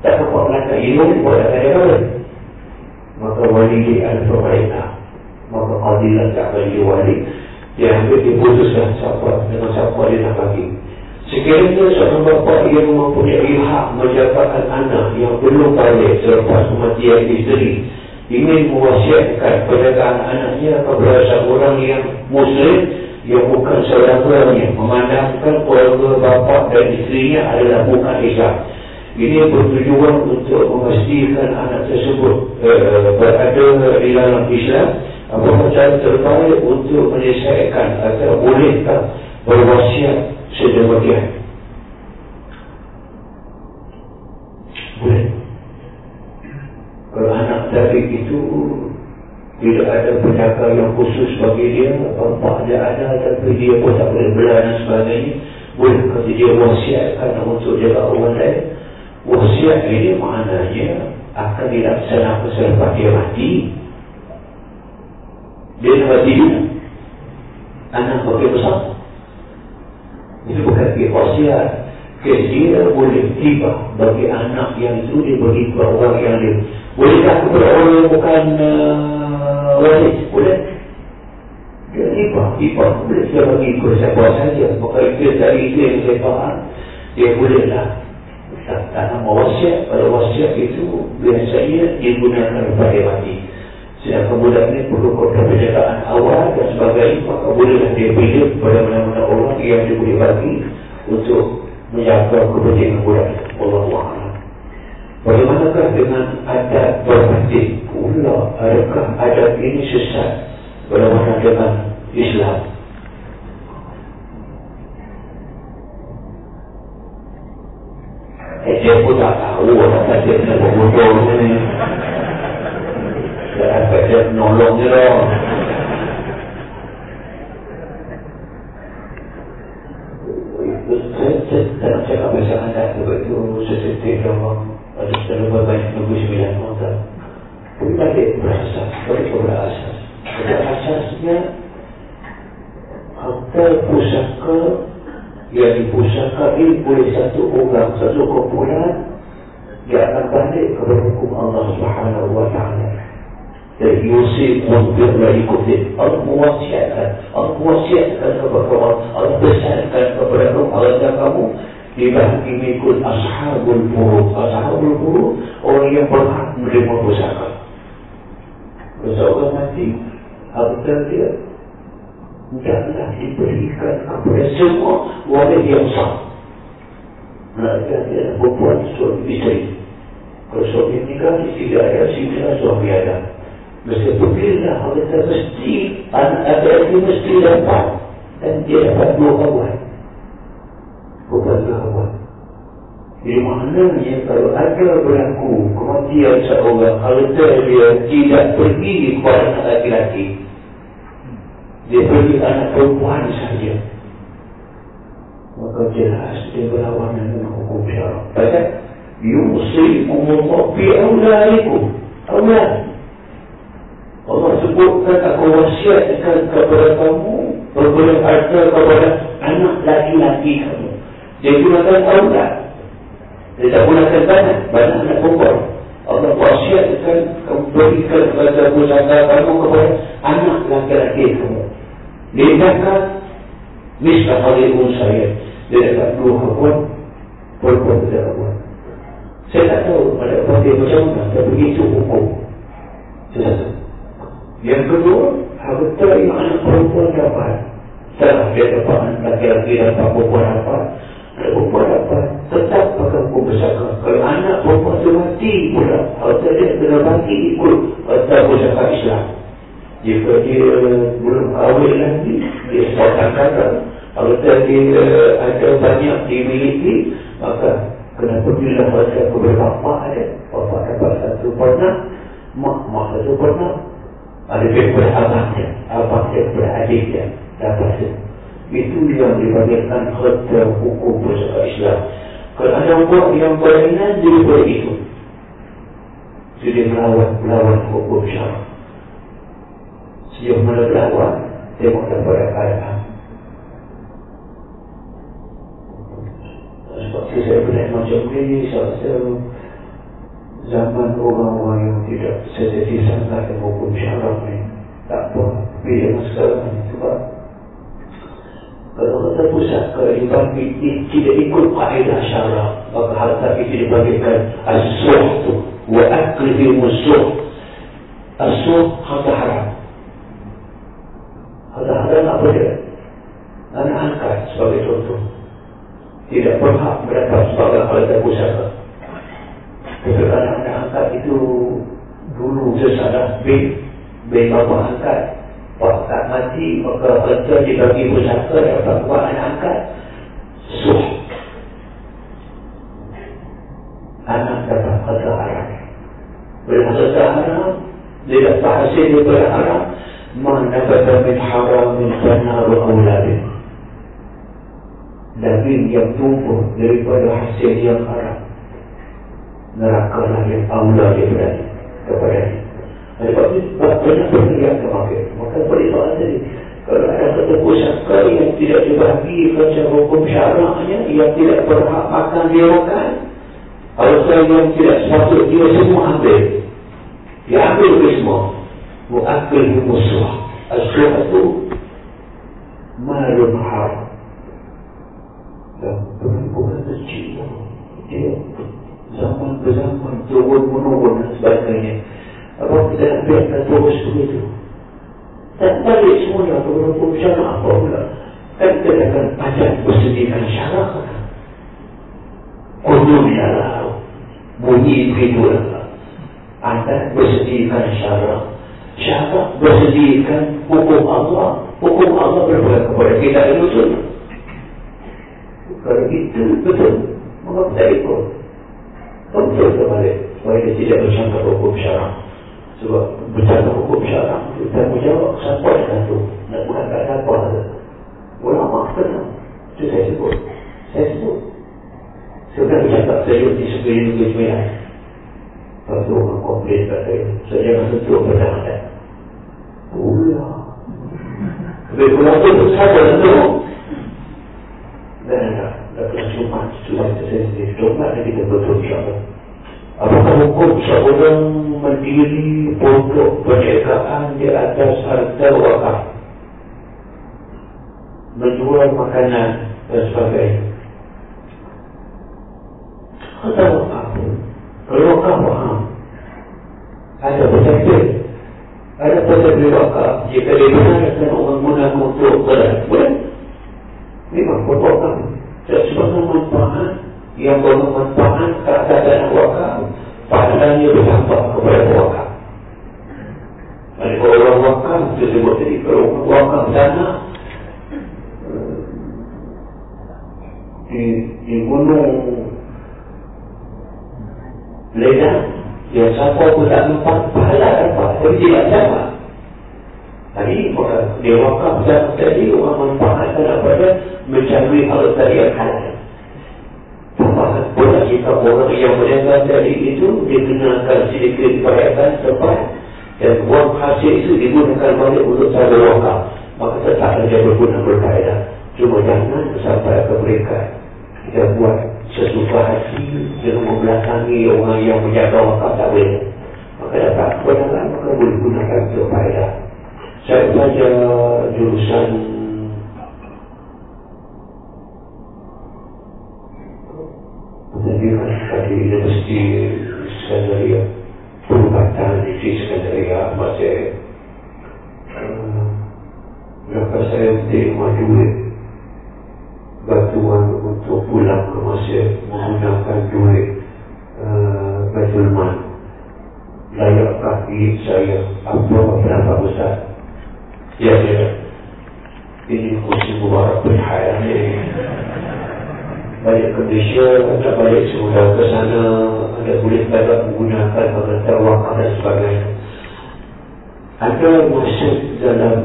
Tak nampak belakang ilmu, buat ada kata. Maka wali dia adalah pemerintah maka qadilah tak bagi wali. Dia ambil diputuskan siapa dengan siapa dia nak bagi sekiranya seorang bapa yang mempunyai hak menjagakan anak yang belum balik selepas kematian isteri ingin mewasiatkan penjagaan anaknya kepada seorang yang muslim yang bukan saudaranya memandangkan keluarga bapa dan isterinya adalah bukan Islam. Ini bertujuan untuk memastikan anak tersebut uh, berada di dalam Islam apa cara terbaik untuk menyelesaikan atau bolehkah berwasiat sedemikian boleh. Kalau anak tadi itu tidak ada penjaga yang khusus bagi dia bapak dia ada tapi dia pun tak boleh belah dan sebagainya boleh kalau dia wasiatkan untuk jaga orang lain? Wasiat ini maknanya akan dilaksanakan selepas dia mati dia mati juga Anak bagi besar. Itu bukan wasiat Dia boleh tiba Bagi anak yang itu Dia bagi orang yang dia Boleh tak yang bukan uh, Waris Boleh. Dia tiba Tiba. Boleh Dia bagi kepada siapa saja. Maka itu dari itu yang saya faham. Dia boleh lah. Tak, nama wasiat. Pada wasiat itu Biasanya digunakan kepada mati Sedangkan budak ini perlu kepenjagaan awal dan sebagainya. Maka bolehlah dia pilih kepada mana-mana orang yang dia boleh bagi Untuk menjaga kepentingan budak Allah SWT Bagaimanakah dengan adat berbatik pula Adakah adat ini sesat? Bagaimana dengan Islam? Eh, dia pun tak tahu kata dia bodoh ni. Dia dapat dia menolong dia. Saya tak cakap pasal anak tu sesetik Allah. Ada terlalu banyak nunggu sembilan mata. Tapi balik berasas, balik berasas. Pada asasnya, harta pusaka yang dipusakai oleh satu kumpulan, dia akan balik kepada hukum Allah Subhanahu Wa Taala. Dan Yusuf pun birla ikuti. Allah mewasiatkan. Allah mewasiatkan kepada kamu. Allah besarkan kepada. Allah kamu dibagi mengikut ashabul furud. Ashabul furud orang yang berhak menerima pusaka. Seorang mati, harta dia tidaklah diberikan kepada semua wali yang sah. Melainkan dia perempuan suami isteri. Kalau suami nikah, isteri ada, isteri suami ada. Meskipun bila harta mesti, anak ada dia mesti dapat. Dan dia dapat dua kawan. Bukan dua kawan. Di maknanya kalau ada berlaku kematian seorang harta dia tidak pergi kepada anak laki-laki. Dia pergi anak perempuan saja. Maka jelas dia berlawanan dengan hukum syarak. Baca. Yusikumullah fi awlaikum. Awlaid. Allah sebutkan aku wasiatkan kepada kamu berberi harta kepada anak laki-laki kamu. Dia gunakan awlad. Dia tak gunakan banyak. Banyak anak perempuan. Allah wasiatkan kamu berikan kepada pusaka kamu kepada anak laki-laki kamu. Dia kata, Misal hari pun saya, dia dapat dua kawan, perempuan tidak kawan. Saya tak tahu pada apa dia macam mana, tapi itu hukum. Sesat. Yang kedua, harta yang anak perempuan dapat. Setelah dia dapat anak laki-laki dapat perempuan dapat, perempuan dapat, tetap akan bersaka. Kalau anak perempuan itu mati pula, harta dia kena bagi ikut harta bersaka Islam. Jika dia belum kahwin lagi, dia sepatah kata. Kalau dia ada banyak dimiliki, maka kena pergilah harta kepada bapa dia. Bapa dapat satu pernah, mak mak satu pernah. Ada dia kepada abang dia kepada adik dia. Dapat dia. Itu yang dibagikan harta hukum bersama Islam. Kalau ada orang yang berlainan, boleh ikut. Jadi melawan, melawan hukum syarat. Sejauh mana berlawan, tengok daripada keadaan. Sebab itu saya pernah macam ini, saya zaman orang-orang yang tidak sejati sangat dengan hukum syarat ni. Tak tapi yang sekarang ni. Sebab kalau kata pusat, kalau dibagi, tidak ikut kaedah syarat, maka harta itu dibagikan as-suh tu. Wa aklihi musuh. As-suh harta haram. Harta-harta apa dia? Anak angkat sebagai contoh. Tidak berhak mendapat sebagai harta pusaka. Kedua anak dah angkat itu Dulu sesadah Bik Bik bapa angkat. Pak tak mati Maka harta dia bagi pusaka Dapat buat anak angkat. So Anak dapat harta haram. Bila masa tak haram Dia dapat hasil daripada haram. Mana kata min haram Min tanah ru'ulabin Daging yang tumbuh Daripada hasil yang haram neraka lah yang aula daripada kepada ini sebab itu banyak benda yang terpakai maka boleh soalan tadi? Kalau ada satu pusaka yang tidak dibagi macam hukum syaraknya yang tidak berhak makan dia makan. Kalau saya yang tidak sepatut dia semua ambil. Dia ambil semua. Mu'akil musuh. Al-Suh itu Malun haram. Dan bukan kecil. Dia Zaman ke zaman Turun menurun dan sebagainya. Apa kita biarkan terus begitu Dan balik Kepada hukum syarak apa pula. Kan kita akan pajak bersediakan syarak Kudunya lah Bunyi begitu lah. Anda bersediakan syarak syarat bersediakan hukum Allah. Hukum Allah berbuat kepada kita itu kalau itu betul mengapa tak ikut Betul terbalik dia tidak bercakap hukum syarak Sebab bercakap hukum syarak Kita menjawab siapa yang satu. Nak bukan tak siapa ada? Ulama tenang Itu saya sebut. Saya sebut. Sebenarnya bercakap serius di sekeliling Negeri Sembilan Lepas tu orang komplain kat saya Saya jangan sentuh pertahanan Ulah Tapi pulang tu Saya sentuh Dan dah Kena cuma Cuma kita sensitif Cuma kita betul insyaAllah Apakah hukum seorang mendiri untuk percayaan di atas harta wakaf? Menjual makanan dan sebagainya. Harta wakaf. Kalau wakaf wakaf. Ada peserta Ada peserta wakaf. Jika dia benarkan orang gunakan untuk berat Boleh. Memang wakaf Sesuatu manfaat yang bermanfaat keadaan wakaf pahalanya bertambah kepada wakaf dan kalau orang wakaf disebut tadi kalau orang wakaf sana di, di gunung Ledah yang siapa pun tak nampak pahala dapat tapi tidak sama tadi dia wakaf dan tadi orang manfaatkan daripada mencari harta yang halal Pula jika orang yang mendengar dari itu Dikenakan sedikit perayaan tepat Dan uang hasil itu digunakan balik untuk cara wakaf. Maka tetap saja berguna berkaedah Cuma jangan sampai ke mereka. Kita buat sesuka hati Dengan membelakangi orang yang menjaga wakaf tak boleh. Maka dapat kebenaran maka boleh gunakan untuk kaedah Saya belajar jurusan Jadi tadi universiti Skandaria Perubatan di Skandaria Masih uh, Berapa saya terima duit Bantuan untuk pulang ke Mesir Menggunakan duit uh, Batulman Layakkah duit saya Apa berapa besar. Ya ya. Ini kursi mubarak berhayat balik ke Malaysia tak balik semula ke sana ada boleh dapat menggunakan harta wakaf dan sebagainya. Ada masuk dalam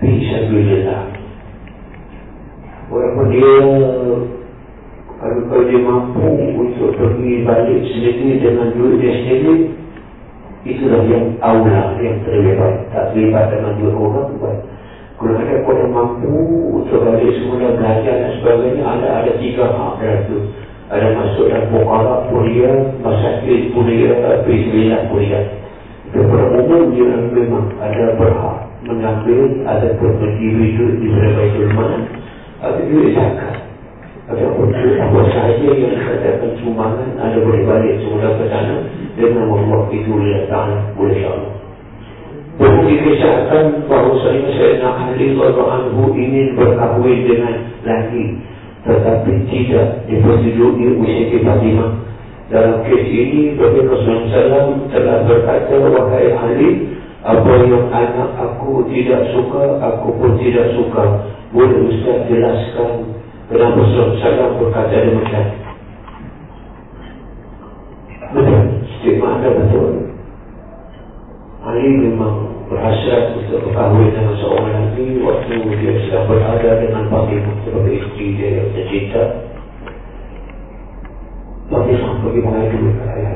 Fisabilillah. Walaupun dia Kalau, dia mampu Untuk pergi balik sendiri Dengan duit dia sendiri Itulah yang awal Yang terlibat. Tak terlibat dengan dua orang Baik kalau ada orang mampu untuk balik semula belajar dan sebagainya, ada ada tiga hak itu. Ada masuk dalam bukara kuliah, masakit kuliah, bismillah kuliah. Kepada umum dia memang ada berhak mengambil ada berdiri duit di berbagai mana ada duit zakat ada pun apa sahaja yang dikatakan sumbangan ada boleh balik semula ke sana dengan Allah itu lihat ta'ala boleh insyaAllah Perlu dikisahkan bahawa saya nak ahli Allah Anhu ingin berkahwin dengan lagi. Tetapi tidak dipersetujui usia Fatimah Dalam kes ini Nabi Rasulullah SAW telah berkata Wahai ahli Apa yang anak aku tidak suka Aku pun tidak suka. Boleh Ustaz jelaskan Kenapa Rasulullah SAW berkata demikian? Betul. Stigma anda betul. Ali memang berhasrat untuk berkahwin dengan seorang lelaki waktu dia sedang berada dengan Fatimah sebagai isteri dia yang tercinta. Fatimah pergi mengadu ke ayah.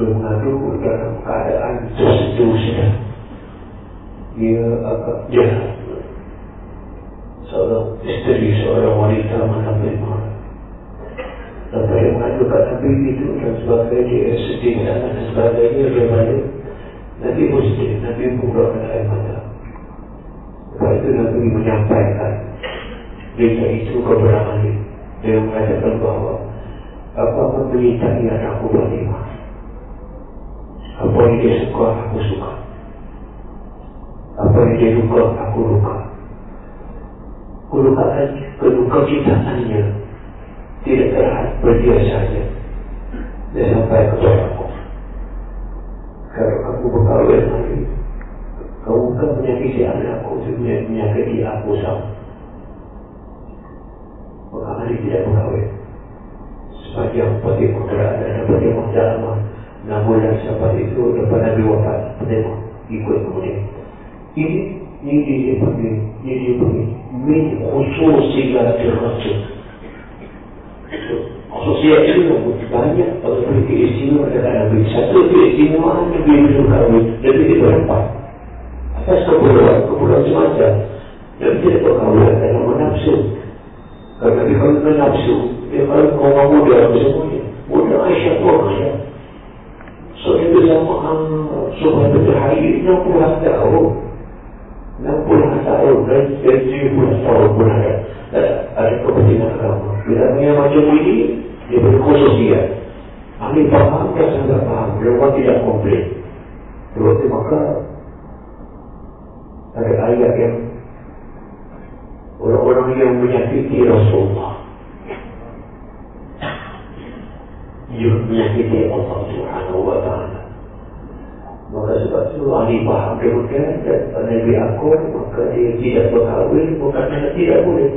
Dia mengadu dalam keadaan tersentuh sedang. Dia agak jahat. Seorang isteri, seorang wanita menambil marah. Lepas dia mengadu kat Nabi itu dan sebagainya dia sedih dan sebagainya dia balik Nabi Muslim, Nabi mengeluarkan air mata. Lepas itu Nabi menyampaikan berita itu kepada Ali. Dia mengatakan bahawa apa pemberitaan yang aku berlima. Apa yang dia suka, aku suka. Apa yang dia luka, aku luka. Kelukaan, keluka kita hanya tidak terhad berdia saja. Dia sampai kepada aku. Kalau kamu berkahwin lagi Kamu bukan menyakiti anak aku Itu menyakiti aku sama Maka hari tidak berkahwin. Sepanjang pati putera dan pati muhtaramah. Enam bulan sampai itu lepas Nabi wafat. Tengok, ikut kemudian. Ini, ini dia panggil, ini dia panggil. Min khusus sila termasuk. Khususnya itu banyak kalau beri istimewa dekat Nabi. Satu keistimewaan Nabi itu kahwin. Lebih itu empat. Atas kepulauan, kepulauan semacam. Nabi tidak berkahwin dalam menafsu. Kalau Nabi kalau menafsu, dia kalau orang muda semuanya. Muda Aisyah pun Aisyah. So itu sama Subhan betul hari 60 tahun. 60 tahun dan 70 tahun pun ada. Ada kepentingan agama. Bila punya macam ini, dia berkhususiat. Ahli faham dan sangat faham. Mereka tidak komplain. Berarti maka ada ayat yang orang-orang yang menyakiti Rasulullah yang menyakiti Allah Subhanahu wa taala maka sebab itu ahli faham kemudian dan Nabi Akun maka dia tidak berkahwin bukan kerana tidak boleh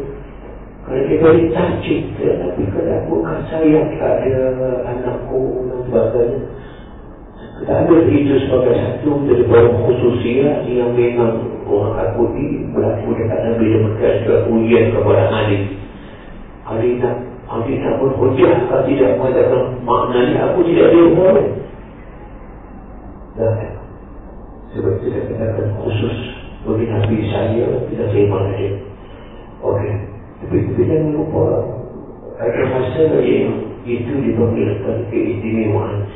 kalau dia boleh tajik tapi kalau bukan saya kepada anakku dan sebagainya. Kita ambil itu sebagai satu daripada khususiat yang memang orang akuti berlaku dekat Nabi yang berkata juga ujian kepada Ali. Ali nak Ali nak berhujah kalau tidak mengatakan maknanya aku tidak diumur dan sebab tidak katakan khusus bagi Nabi saya tidak terima dia ok tapi jangan lupa ada masa yang itu dipanggilkan keistimewaan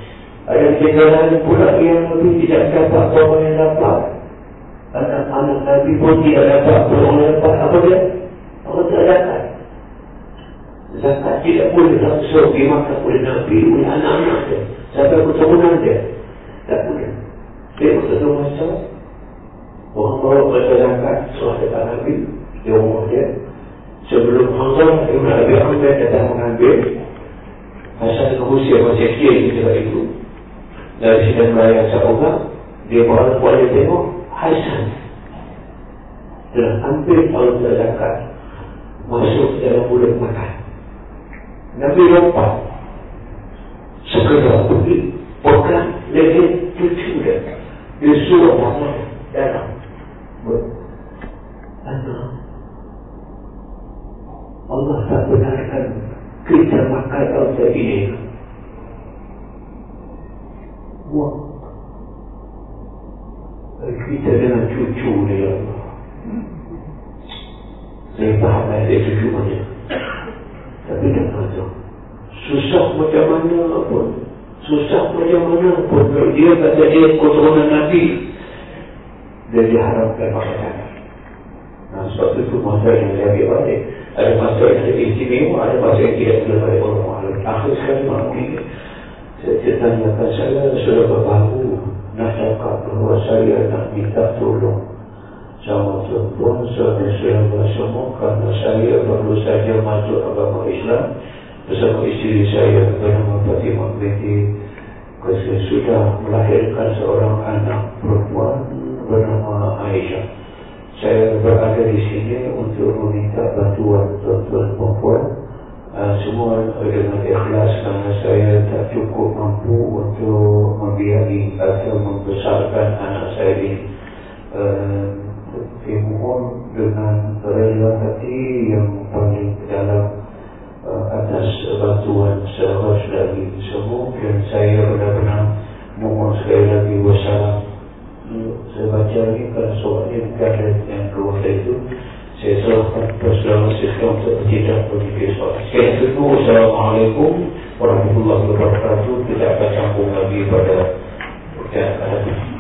ada kejalanan pula yang lebih tidak dapat orang yang dapat anak-anak Nabi pun tidak dapat orang dapat apa dia? Apa tidak dapat? Zakat tidak boleh langsung dimakan oleh Nabi oleh anak-anak dia. Sampai keturunan dia. Tak boleh. Dia pun satu masa orang bawa kereta zakat suah dekat Nabi di rumah dia. Sebelum Hamzah Ibn Abi Hamzah datang mengambil Hasan Husia masih kira ketika itu dari sidang raya Sabuka dia bawa buat dia tengok Hasan dan ambil kalau zakat masuk dalam mulut makan. Nabi lompat sekedar pergi pegang leher cucu dia. Dia suruh mama datang. Anak, Allah tak benarkan kita makan kalau ini. Wah, kita dengan cucu ni ya. Saya faham lah dia cucu mana. Tapi tak tahu. Susah macam mana pun. Susah macam mana pun. Dia kata dia keturunan Nabi. Dia diharapkan pakai tangan. Nah, sebab itu masa yang saya ambil balik. Ada masa yang ada istimewa, ada masa yang tidak boleh balik orang-orang. Akhir sekali ini. Saya tanyakan saya sudah berbahagia nak cakap bahawa saya nak minta tolong sama perempuan saudara-saudara semua kerana saya baru saja masuk agama Islam bersama isteri saya bernama Fatimah binti saya sudah melahirkan seorang anak perempuan bernama Aisyah saya berada di sini untuk meminta bantuan tuan-tuan perempuan uh, semua dengan ikhlas kerana saya tak cukup mampu untuk membiayai atau membesarkan anak saya ini. Uh, saya mohon dengan rela hati yang paling dalam uh, atas bantuan seharus dari semua dan saya benar-benar mohon sekali lagi wassalam. Saya baca kerana soalnya bukan yang keluar itu saya serahkan persoalan sistem untuk tidak berpikir soal. Sekian itu, Assalamualaikum warahmatullahi wabarakatuh. Kita akan sambung lagi pada perjalanan